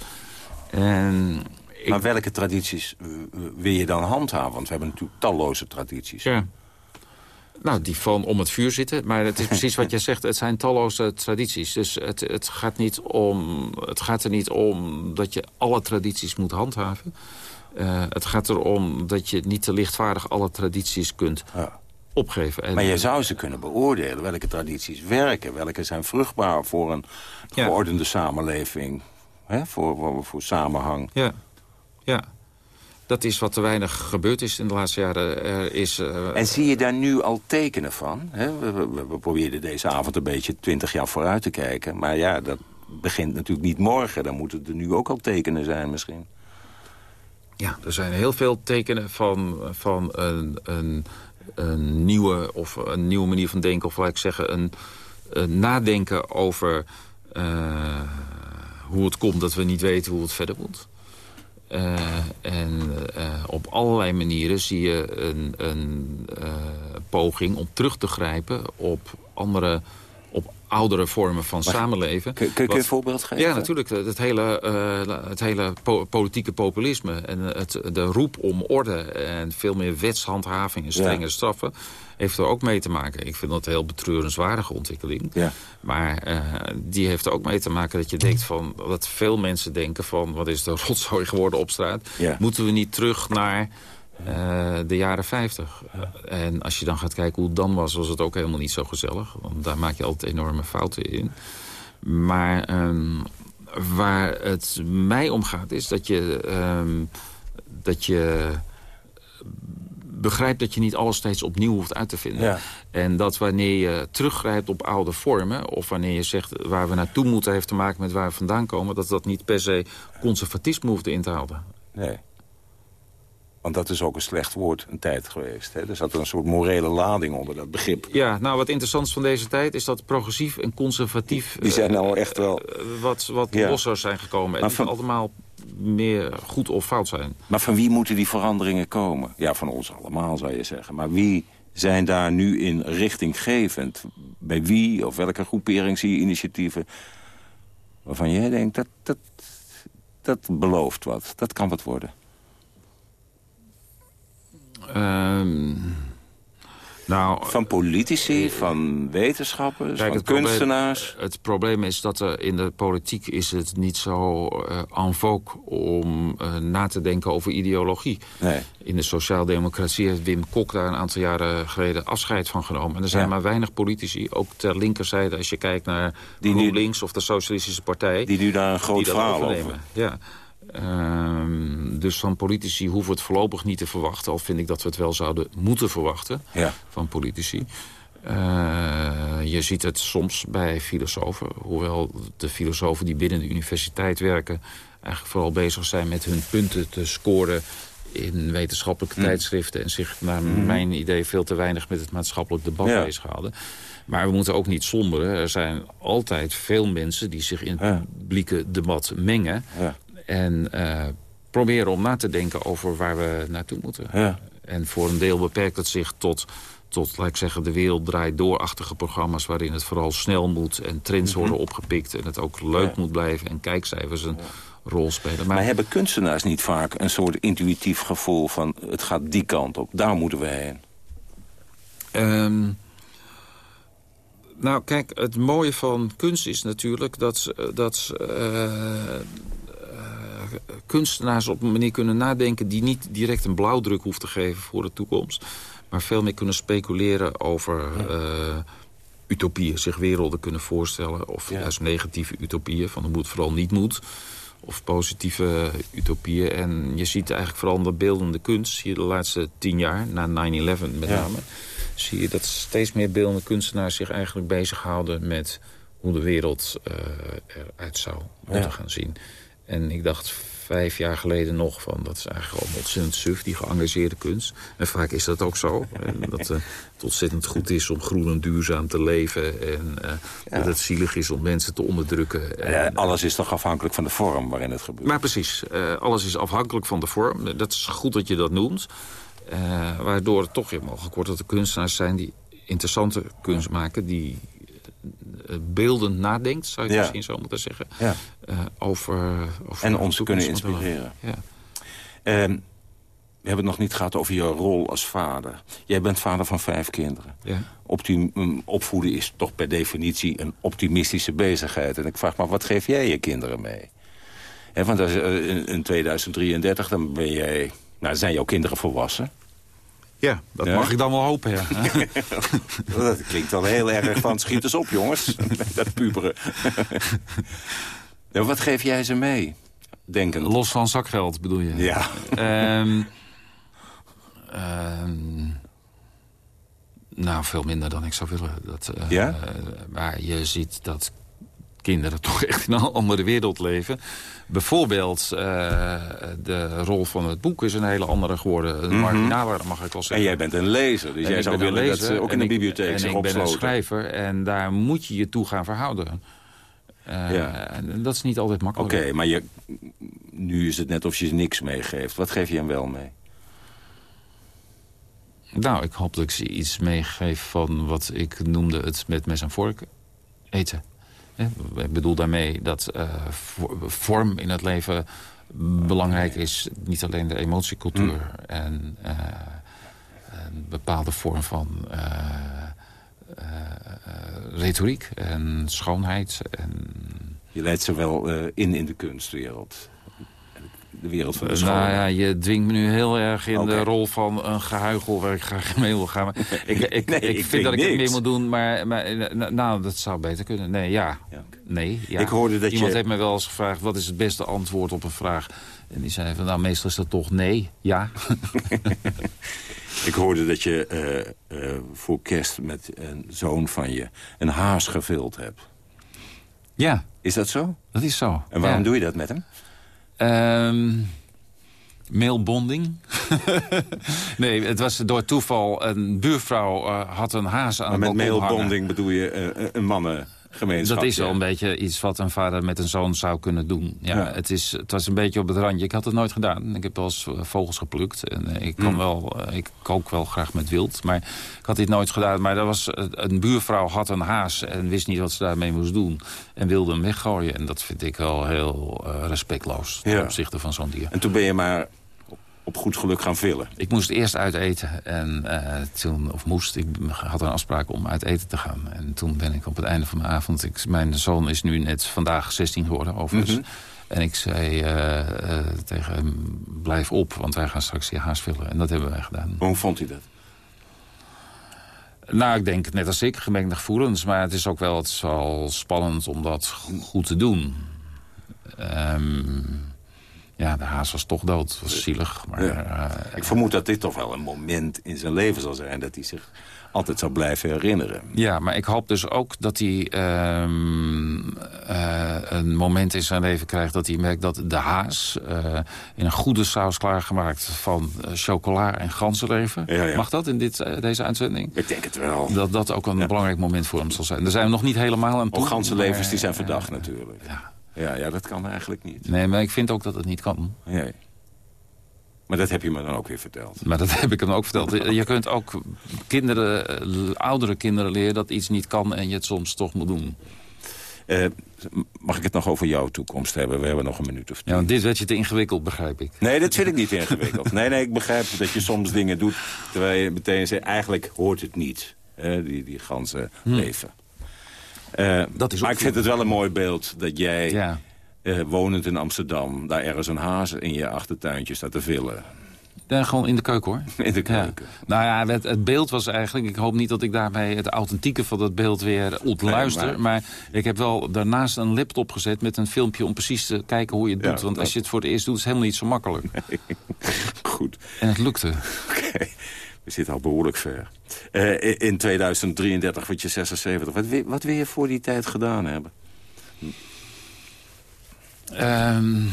En ik... Maar welke tradities wil je dan handhaven? Want we hebben natuurlijk talloze tradities. Ja. Nou, die van om het vuur zitten. Maar het is precies wat jij zegt. Het zijn talloze tradities. Dus het, het, gaat niet om, het gaat er niet om dat je alle tradities moet handhaven. Uh, het gaat erom dat je niet te lichtvaardig alle tradities kunt ja opgeven. En maar je zou ze kunnen beoordelen welke tradities werken. Welke zijn vruchtbaar voor een geordende ja. samenleving. Hè? Voor, voor, voor samenhang. Ja, ja. Dat is wat te weinig gebeurd is in de laatste jaren. Er is, uh... En zie je daar nu al tekenen van? Hè? We, we, we probeerden deze avond een beetje twintig jaar vooruit te kijken. Maar ja, dat begint natuurlijk niet morgen. Dan moeten er nu ook al tekenen zijn misschien. Ja, er zijn heel veel tekenen van, van een... een een nieuwe, of een nieuwe manier van denken... of laat ik zeggen, een, nadenken over uh, hoe het komt... dat we niet weten hoe het verder moet. Uh, en uh, op allerlei manieren zie je een, een poging om terug te grijpen op andere oudere vormen van maar, samenleven. Kun, kun je een voorbeeld geven? Ja, natuurlijk. Het hele, uh, het hele po politieke populisme en het, de roep om orde... en veel meer wetshandhaving en strenge ja. straffen... heeft er ook mee te maken. Ik vind dat een heel betreurenswaardige ontwikkeling. Ja. Maar uh, die heeft er ook mee te maken dat je denkt van... dat veel mensen denken van... wat is de rotzooi geworden op straat? Ja. Moeten we niet terug naar... Uh, de jaren 50. Ja. En als je dan gaat kijken hoe het dan was, was het ook helemaal niet zo gezellig. Want daar maak je altijd enorme fouten in. Maar um, waar het mij om gaat, is dat je, um, dat je begrijpt dat je niet alles steeds opnieuw hoeft uit te vinden. Ja. En dat wanneer je teruggrijpt op oude vormen... of wanneer je zegt waar we naartoe moeten heeft te maken met waar we vandaan komen... dat dat niet per se conservatisme hoeft in te houden. Nee. Want dat is ook een slecht woord een tijd geweest. Hè? Er zat een soort morele lading onder dat begrip. Ja, nou wat interessant is van deze tijd is dat progressief en conservatief... Die zijn nou echt wel... Uh, wat wat ja. losser zijn gekomen. En van... allemaal meer goed of fout zijn. Maar van wie moeten die veranderingen komen? Ja, van ons allemaal zou je zeggen. Maar wie zijn daar nu in richtinggevend? Bij wie of welke groepering zie je initiatieven... waarvan jij denkt, dat, dat, dat belooft wat. Dat kan wat worden. Um, nou, van politici, van wetenschappers, kijk, van het kunstenaars? Probleem, het probleem is dat er in de politiek is het niet zo uh, en vogue om uh, na te denken over ideologie. Nee. In de sociaaldemocratie heeft Wim Kok daar een aantal jaren geleden afscheid van genomen. En er zijn ja. maar weinig politici, ook ter linkerzijde... als je kijkt naar die GroenLinks of de Socialistische Partij... Die nu daar een groot verhaal over. Ja. Uh, dus van politici hoeven we het voorlopig niet te verwachten. Al vind ik dat we het wel zouden moeten verwachten ja. van politici. Uh, je ziet het soms bij filosofen. Hoewel de filosofen die binnen de universiteit werken... eigenlijk vooral bezig zijn met hun punten te scoren in wetenschappelijke mm. tijdschriften... en zich naar mm. mijn idee veel te weinig met het maatschappelijk debat ja. bezighouden. Maar we moeten ook niet somberen. Er zijn altijd veel mensen die zich in het ja. publieke debat mengen... Ja. En uh, proberen om na te denken over waar we naartoe moeten. Ja. En voor een deel beperkt het zich tot, tot laat ik zeggen, de wereld draait door-achtige programma's... waarin het vooral snel moet en trends Mhm. worden opgepikt... en het ook leuk moet blijven en kijkcijfers een rol spelen. Maar hebben kunstenaars niet vaak een soort intuïtief gevoel van... het gaat die kant op, daar moeten we heen? Ehm, nou, kijk, het mooie van kunst is natuurlijk dat, ze- dat eh, eh, kunstenaars op een manier kunnen nadenken... die niet direct een blauwdruk hoeft te geven voor de toekomst... maar veel meer kunnen speculeren over eh, utopieën, zich werelden kunnen voorstellen... of Ja. juist negatieve utopieën, van hoe het vooral niet moet... of positieve utopieën. En je ziet eigenlijk vooral in de beeldende kunst... zie je de laatste tien jaar, na 9-11 met Ja. name... zie je dat steeds meer beeldende kunstenaars zich eigenlijk bezighouden... met hoe de wereld eh, eruit zou moeten Ja. gaan zien. En ik dacht vijf jaar geleden nog van... dat is eigenlijk gewoon ontzettend suf, die geëngageerde kunst. En vaak is dat ook zo. En dat eh, het ontzettend goed is om groen en duurzaam te leven. En eh, dat het zielig is om mensen te onderdrukken. En, Ja, alles is toch afhankelijk van de vorm waarin het gebeurt? maar precies, eh, alles is afhankelijk van de vorm. Dat is goed dat je dat noemt. Eh, waardoor het toch weer mogelijk wordt dat er kunstenaars zijn... die interessante kunst maken, die eh, beeldend nadenkt... zou je Ja. misschien zo moeten zeggen, Ja. eh, over, over... En ons kunnen inspireren. Ja. Ehm, we hebben het nog niet gehad over je rol als vader. Jij bent vader van vijf kinderen. Ja. Optim mm, opvoeden is toch per definitie een optimistische bezigheid. En ik vraag me, wat geef jij je kinderen mee? Want als, eh, in, in 2033 dan ben jij, nou, zijn jouw kinderen volwassen. Ja, dat Ja? mag ik dan wel hopen, ja. Dat klinkt wel heel erg van schiet eens op, jongens. Dat puberen. ja, wat geef jij ze mee? Denkend. Los van zakgeld, bedoel je? Ja. Ehm, ehm, nou, veel minder dan ik zou willen. Dat, eh, Ja? eh, maar je ziet dat kinderen toch echt in een andere wereld leven. Bijvoorbeeld, eh, de rol van het boek is een hele andere geworden. Een marginale, mag ik wel En zeggen. jij bent een lezer, dus En jij zou willen dat lezer ze ook in en de ik- bibliotheek en zich ik ben een schrijver en daar moet je je toe gaan verhouden. Eh, Ja. En dat is niet altijd Oké, makkelijk. maar je, nu is het net of je ze niks meegeeft. Wat geef je hem wel mee? Nou, ik hoop dat ik ze iets meegeef van wat ik noemde het met mes en vork eten. Ik bedoel daarmee dat eh, vo- vorm in het leven belangrijk is. Niet alleen de emotiecultuur en eh, een bepaalde vorm van eh, eh, eh, retoriek en schoonheid. En, Je leidt ze wel eh, in in de kunstwereld. De wereld van de nou schoonheid. ja, je dwingt me nu heel erg in de rol van een gehuigel waar ik graag mee wil gaan. Maar ik, ik, Nee, ik ik vind dat ik het meer moet doen, maar, maar eh, nou, nou, dat zou beter kunnen. Nee, ja. Ja. Nee, ja. Ik hoorde dat Iemand je- heeft me wel eens gevraagd, wat is het beste antwoord op een vraag? En die zei van, nou, meestal is dat toch nee, ja. Ik hoorde dat je eh, eh, voor kerst met een zoon van je een haas gevuld hebt. ja, Is dat zo? dat is zo. En waarom ja. doe je dat met hem? Ehm mailbonding. nee, het was door toeval. Een buurvrouw eh, had een haas aan Maar het met hangen. mailbonding bedoel je eh, een Dat is wel een beetje iets wat een vader met een zoon zou kunnen doen. Ja, Ja. Het, is, het was een beetje op het randje. Ik had het nooit gedaan. Ik heb wel eens eh, vogels geplukt. En eh, ik, kan Hmm. wel, eh, ik kook wel graag met wild. Maar ik had dit nooit gedaan. Maar er was, een buurvrouw had een haas en wist niet wat ze daarmee moest doen. En wilde hem weggooien. En dat vind ik wel heel respectloos ten Ja. opzichte van zo'n dier. En toen ben je maar op goed geluk gaan villen. Ik moest eerst uit eten. En eh, toen, of moest, ik had een afspraak om uit eten te gaan. En toen ben ik op het einde van de avond... Ik, mijn zoon is nu net vandaag 16 geworden, overigens. Mhm. En ik zei eh, eh, tegen hem, blijf op, want wij gaan straks die haas vullen. En dat hebben wij gedaan. Hoe vond hij dat? Nou, ik denk net als ik, gemengde gevoelens. Maar het is ook wel, het is spannend om dat go- goed te doen. Ehm, ja, de haas was toch dood. Het was zielig. Maar, Ja. eh, Ik vermoed dat dit toch wel een moment in zijn leven zal zijn... dat hij zich altijd zal blijven herinneren. Ja, maar ik hoop dus ook dat hij ehm, eh, een moment in zijn leven krijgt... dat hij merkt dat de haas eh, in een goede saus klaargemaakt... van chocola en ganzenlever. Ja, ja. Mag dat in dit, deze uitzending? Ik denk het wel. Dat dat ook een belangrijk moment voor hem zal zijn. Daar zijn we nog niet helemaal aan toe. Ook die zijn verdacht natuurlijk. Ja. Ja, ja, dat kan eigenlijk niet. Nee, maar ik vind ook dat het niet kan. Nee. Maar dat heb je me dan ook weer verteld. Maar dat heb ik hem ook verteld. Je kunt ook kinderen, eh, oudere kinderen leren dat iets niet kan... en je het soms toch moet doen. Uh, mag ik het nog over jouw toekomst hebben? We hebben nog een minuut of tien. Ja, want dit werd je te ingewikkeld, begrijp ik. Nee, dat vind ik niet ingewikkeld. Nee, nee, ik begrijp dat je soms dingen doet... terwijl je meteen zegt, eigenlijk hoort het niet. Hè, die, die ganse hm. leven. Uh, dat is maar ik vind het wel een mooi beeld dat jij... Ja. Uh, wonend in Amsterdam, daar ergens een haas in je achtertuintje staat te villen. Ja, gewoon in de keuken hoor. In de keuken. Nou ja, het, het, beeld was eigenlijk... Ik hoop niet dat ik daarbij het authentieke van dat beeld weer ontluister. maar... ik heb wel daarnaast een laptop gezet met een filmpje... om precies te kijken hoe je het doet. Want als je het voor het eerst doet, is het helemaal niet zo makkelijk. Goed. En het lukte. Oké. We zitten al behoorlijk ver. Uh, in 2033 word je 76. Wat, wat wil je voor die tijd gedaan hebben? Um,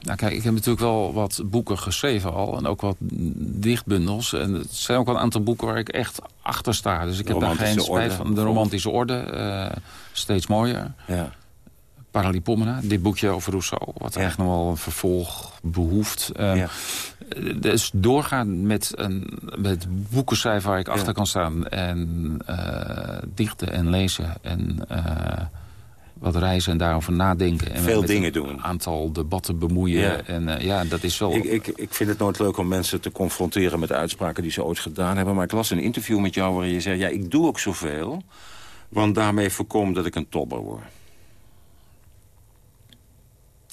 nou kijk, ik heb natuurlijk wel wat boeken geschreven al. En ook wat dichtbundels. En het zijn ook wel een aantal boeken waar ik echt achter sta. Dus ik heb daar geen spijt van. De romantische orde, uh, steeds mooier. Ja. Paralipomena, dit boekje over Rousseau. Wat ja. echt nog wel een vervolg behoeft. Uh, ja. Dus doorgaan met, een, met boeken schrijven waar ik achter kan staan. En uh, dichten en lezen. En wat reizen en daarover nadenken. En Veel dingen doen. Een aantal debatten bemoeien. En uh, ja, dat is wel... Ik, ik, ik vind het nooit leuk om mensen te confronteren met uitspraken die ze ooit gedaan hebben. Maar ik las een interview met jou waarin je zei... ja, ik doe ook zoveel, want daarmee voorkom dat ik een topper word.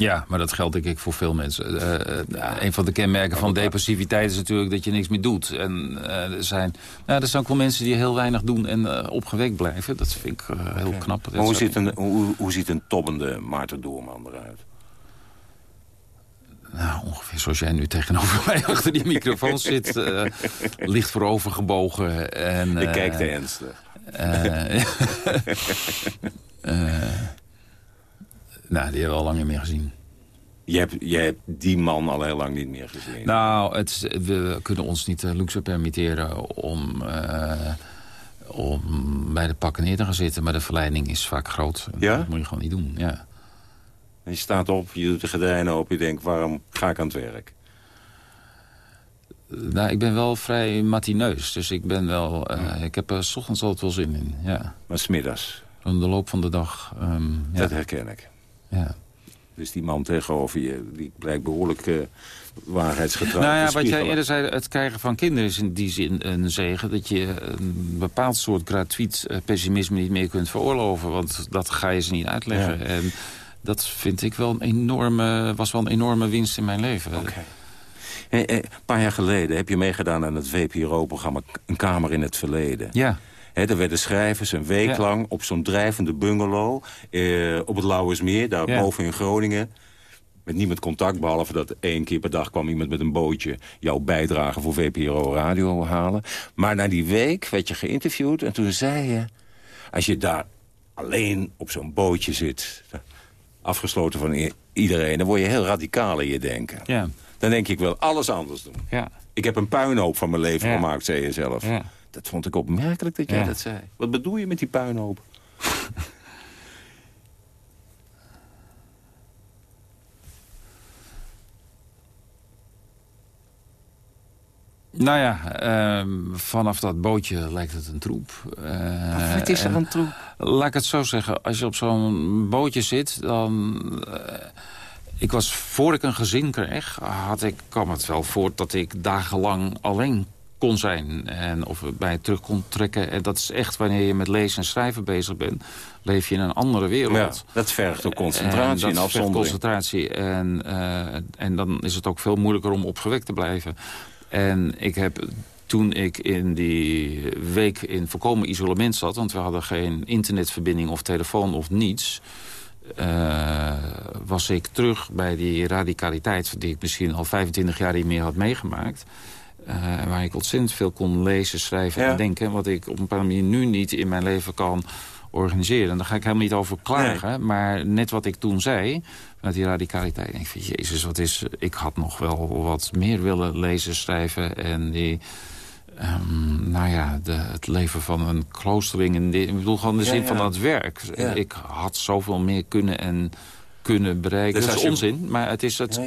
Ja, maar dat geldt denk ik voor veel mensen. Uh, een van de kenmerken van depressiviteit is natuurlijk dat je niks meer doet. En uh, er, zijn, nou, er zijn ook wel mensen die heel weinig doen en opgewekt blijven. Dat vind ik heel knap. hoe, ziet een, hoe, hoe ziet een toppende Maarten Doorman eruit? Nou, ongeveer zoals jij nu tegenover mij achter die microfoon zit. licht voorovergebogen. En, Ik kijk te ernstig. Nou, die hebben we al lang niet meer gezien. Je hebt, je hebt die man al heel lang niet meer gezien. Nou, het, we kunnen ons niet de eh, luxe permitteren om, uh, om bij de pakken neer te gaan zitten. Maar de verleiding is vaak groot. Ja? Dat moet je gewoon niet doen, ja. En je staat op, je doet de gordijnen op, je denkt, waarom ga ik aan het werk? Nou, ik ben wel vrij matineus. Dus ik ben wel... Uh, ik heb er s ochtends altijd wel zin in, ja. Maar smiddags? In de loop van de dag, um, Dat herken ik. Ja. Dus die man tegenover je, die blijkt behoorlijk uh, waarheidsgetrouw Nou ja, wat jij eerder zei, het krijgen van kinderen is in die zin een zegen. Dat je een bepaald soort gratuit eh, pessimisme niet meer kunt veroorloven. Want dat ga je ze niet uitleggen. En dat vind ik wel een enorme, was wel een enorme winst in mijn leven. Oké. een paar jaar geleden heb je meegedaan aan het VPRO-programma Een Kamer in het Verleden. Ja. He, er werden schrijvers een week lang op zo'n drijvende bungalow... Eh, op het Lauwersmeer, daar boven in Groningen... met niemand contact, behalve dat één keer per dag kwam iemand met een bootje... jouw bijdrage voor VPRO Radio halen. Maar na die week werd je geïnterviewd en toen zei je... als je daar alleen op zo'n bootje zit... afgesloten van iedereen, dan word je heel radicaal in je denken. Ja. Dan denk ik wel alles anders doen. Ja. Ik heb een puinhoop van mijn leven gemaakt, zei je zelf. Ja. Dat vond ik opmerkelijk dat jij dat zei. Wat bedoel je met die puinhoop? Nou ja, ehm, vanaf dat bootje lijkt het een troep. Uh, Wat is er een troep? Laat ik het zo zeggen. Als je op zo'n bootje zit, dan... Uh, ik was, voor ik een gezin kreeg, had ik, kwam het wel voor dat ik dagenlang alleen kon zijn. En of bij terug kon trekken. En dat is echt wanneer je met lezen en schrijven bezig bent... leef je in een andere wereld. dat vergt ook concentratie en, dat vergt concentratie. En, uh, en dan is het ook veel moeilijker om opgewekt te blijven. En ik heb toen ik in die week in volkomen isolement zat... want we hadden geen internetverbinding of telefoon of niets... Uh, was ik terug bij die radicaliteit... die ik misschien al 25 jaar niet meer had meegemaakt... Uh, waar ik ontzettend veel kon lezen, schrijven en denken. Wat ik op een bepaalde manier nu niet in mijn leven kan organiseren. En daar ga ik helemaal niet over klagen. Maar net wat ik toen zei, met die radicaliteit. Ik denk van, jezus, wat is... Ik had nog wel wat meer willen lezen, schrijven. En die... Um, nou ja, de, het leven van een kloostering. In ik bedoel gewoon de zin van dat werk. Ik had zoveel meer kunnen en kunnen bereiken. Dus dat is onzin, maar het is het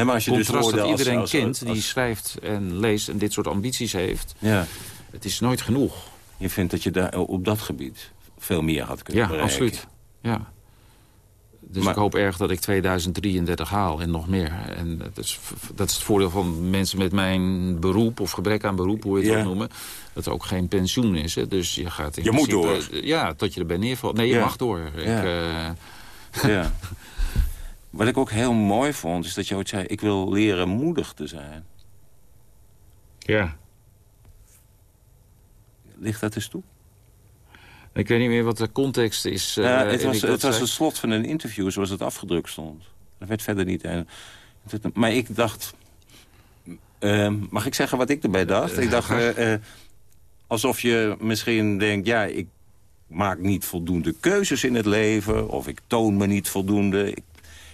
Nee, maar als je dus contrast woorden dat als- iedereen als- kent als- die schrijft en leest en dit soort ambities heeft. Ja. Het is nooit genoeg. Je vindt dat je daar op dat gebied veel meer had kunnen Ja, bereiken. absoluut. Ja. Dus Maar- ik hoop erg dat ik 2033 haal en nog meer. En dat is, dat is het voordeel van mensen met mijn beroep... of gebrek aan beroep, hoe je het Ja. ook noemen... dat er ook geen pensioen is. Hè? Dus je gaat in Je moet principe- Ja, tot je erbij neervalt. Nee, je Ja. mag door. Ik, Ja. eh, Ja. Wat ik ook heel mooi vond, is dat je ooit zei... ik wil leren moedig te zijn. ja. Ligt dat eens toe? Ik weet niet meer wat de context is. eh, het was, het was het slot van een interview zoals het afgedrukt stond. Dat werd verder niet... En, maar ik dacht... eh, mag ik zeggen wat ik erbij dacht? Ik dacht, eh, eh, alsof je misschien denkt... ja, ik maak niet voldoende keuzes in het leven... of ik toon me niet voldoende. Ik,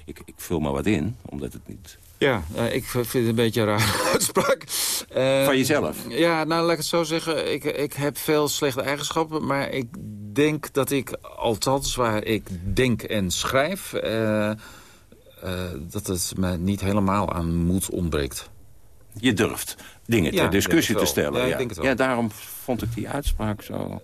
ik, ik vul maar wat in, omdat het niet... Ja, eh, ik vind het een beetje een rare uitspraak. Eh, Van jezelf? Ja, nou laat ik het zo zeggen. Ik, ik heb veel slechte eigenschappen, maar ik denk dat ik, althans waar ik denk en schrijf... eh, dat het me niet helemaal aan moed ontbreekt. Je durft dingen ter discussie te stellen. Ja, Ja, ja, daarom vond ik die uitspraak zo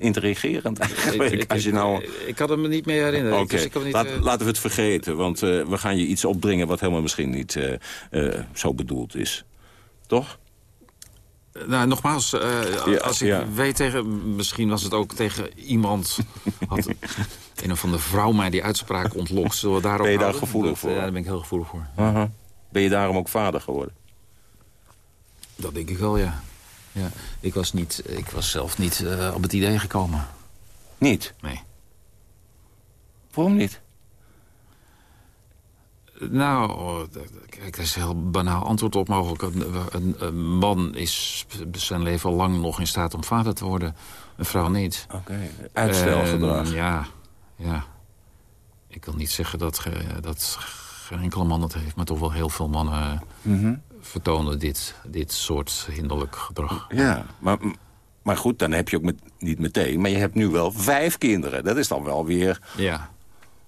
intrigerend eigenlijk. Ik- ik- als je nou... ik, had hem me niet meer. Oké, Dus Laat- eh, laten we het vergeten. Want eh, we gaan je iets opdringen wat helemaal misschien niet eh, zo bedoeld is. Toch? Nou, nogmaals, Ja, als ik ja. weet tegen... Misschien was het ook tegen iemand... Had een of andere vrouw mij die uitspraak ontlokt. Zullen we daarop Ben je daar houden? gevoelig voor? Ja, daar ben ik heel gevoelig voor. Ben je daarom ook vader geworden? Dat denk ik wel, ja. Ja. Ik, was niet, ik was zelf niet eh, op het idee gekomen. Niet? Nee. Waarom niet? Nou, kijk, daar is een heel banaal antwoord op mogelijk. Een, een, een man is zijn leven lang nog in staat om vader te worden. Een vrouw niet. Oké, uitstelgedrag. En, ja, ja. Ik wil niet zeggen dat, ge- dat geen enkele man dat heeft... maar toch wel heel veel mannen Mhm. Vertonen dit, dit soort hinderlijk gedrag. Ja, maar, maar goed, dan heb je ook met, niet meteen... maar je hebt nu wel vijf kinderen. Dat is dan wel weer... Ja,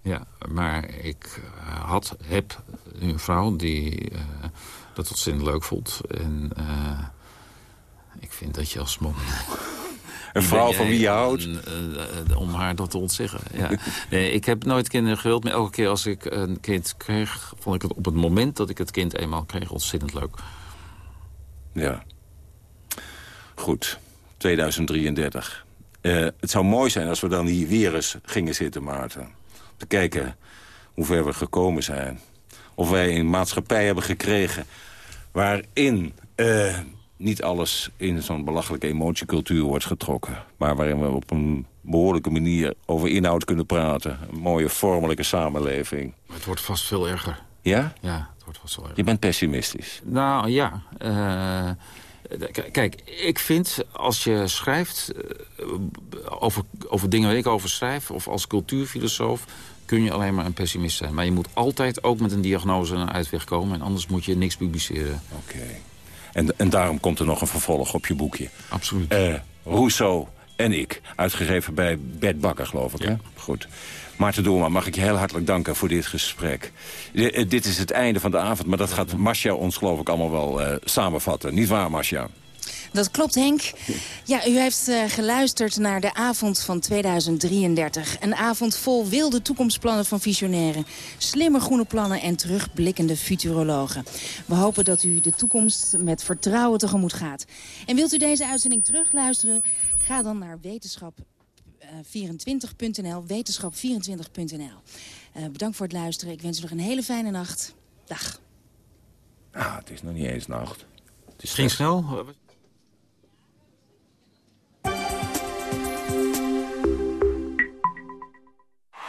ja maar ik eh, had, heb een vrouw die eh, dat ontzettend leuk vond. En eh, ik vind dat je als man... Een vrouw van wie je houdt. een- eh, eh, om haar dat te ontzeggen. Ja. Nee, ik heb nooit kinderen gewild, maar elke keer als ik een kind kreeg... vond ik het op het moment dat ik het kind eenmaal kreeg ontzettend leuk. Ja. Goed, 2033. Eh, het zou mooi zijn als we dan hier weer eens gingen zitten, Maarten. Om te kijken hoe ver we gekomen zijn. Of wij een maatschappij hebben gekregen waarin eh, niet alles in zo'n belachelijke emotiecultuur wordt getrokken. Maar waarin we op een behoorlijke manier over inhoud kunnen praten. Een mooie vormelijke samenleving. Maar het wordt vast veel erger. Ja? Ja, het wordt vast veel erger. Je bent pessimistisch. Nou ja, eh, kijk, ik vind als je schrijft eh, over, over dingen waar ik over schrijf... of als cultuurfilosoof, kun je alleen maar een pessimist zijn. Maar je moet altijd ook met een diagnose en een uitweg komen... en anders moet je niks publiceren. Oké. En, en daarom komt er nog een vervolg op je boekje. Absoluut. Eh, Rousseau en ik. Uitgegeven bij Bert Bakker, geloof ik. Hè? Goed. Maarten Doelman, mag ik je heel hartelijk danken voor dit gesprek. Eh, dit is het einde van de avond, maar dat gaat Masja ons geloof ik allemaal wel eh, samenvatten. Niet waar, Masja? Dat klopt, Henk. Ja, u heeft eh, geluisterd naar de avond van 2033. Een avond vol wilde toekomstplannen van visionairen. Slimme groene plannen en terugblikkende futurologen. We hopen dat u de toekomst met vertrouwen tegemoet gaat. En wilt u deze uitzending terugluisteren? Ga dan naar wetenschap24.nl, wetenschap24.nl. Eh, bedankt voor het luisteren. Ik wens u nog een hele fijne nacht. Dag. Ah, het is nog niet eens nacht. Het is Ging snel.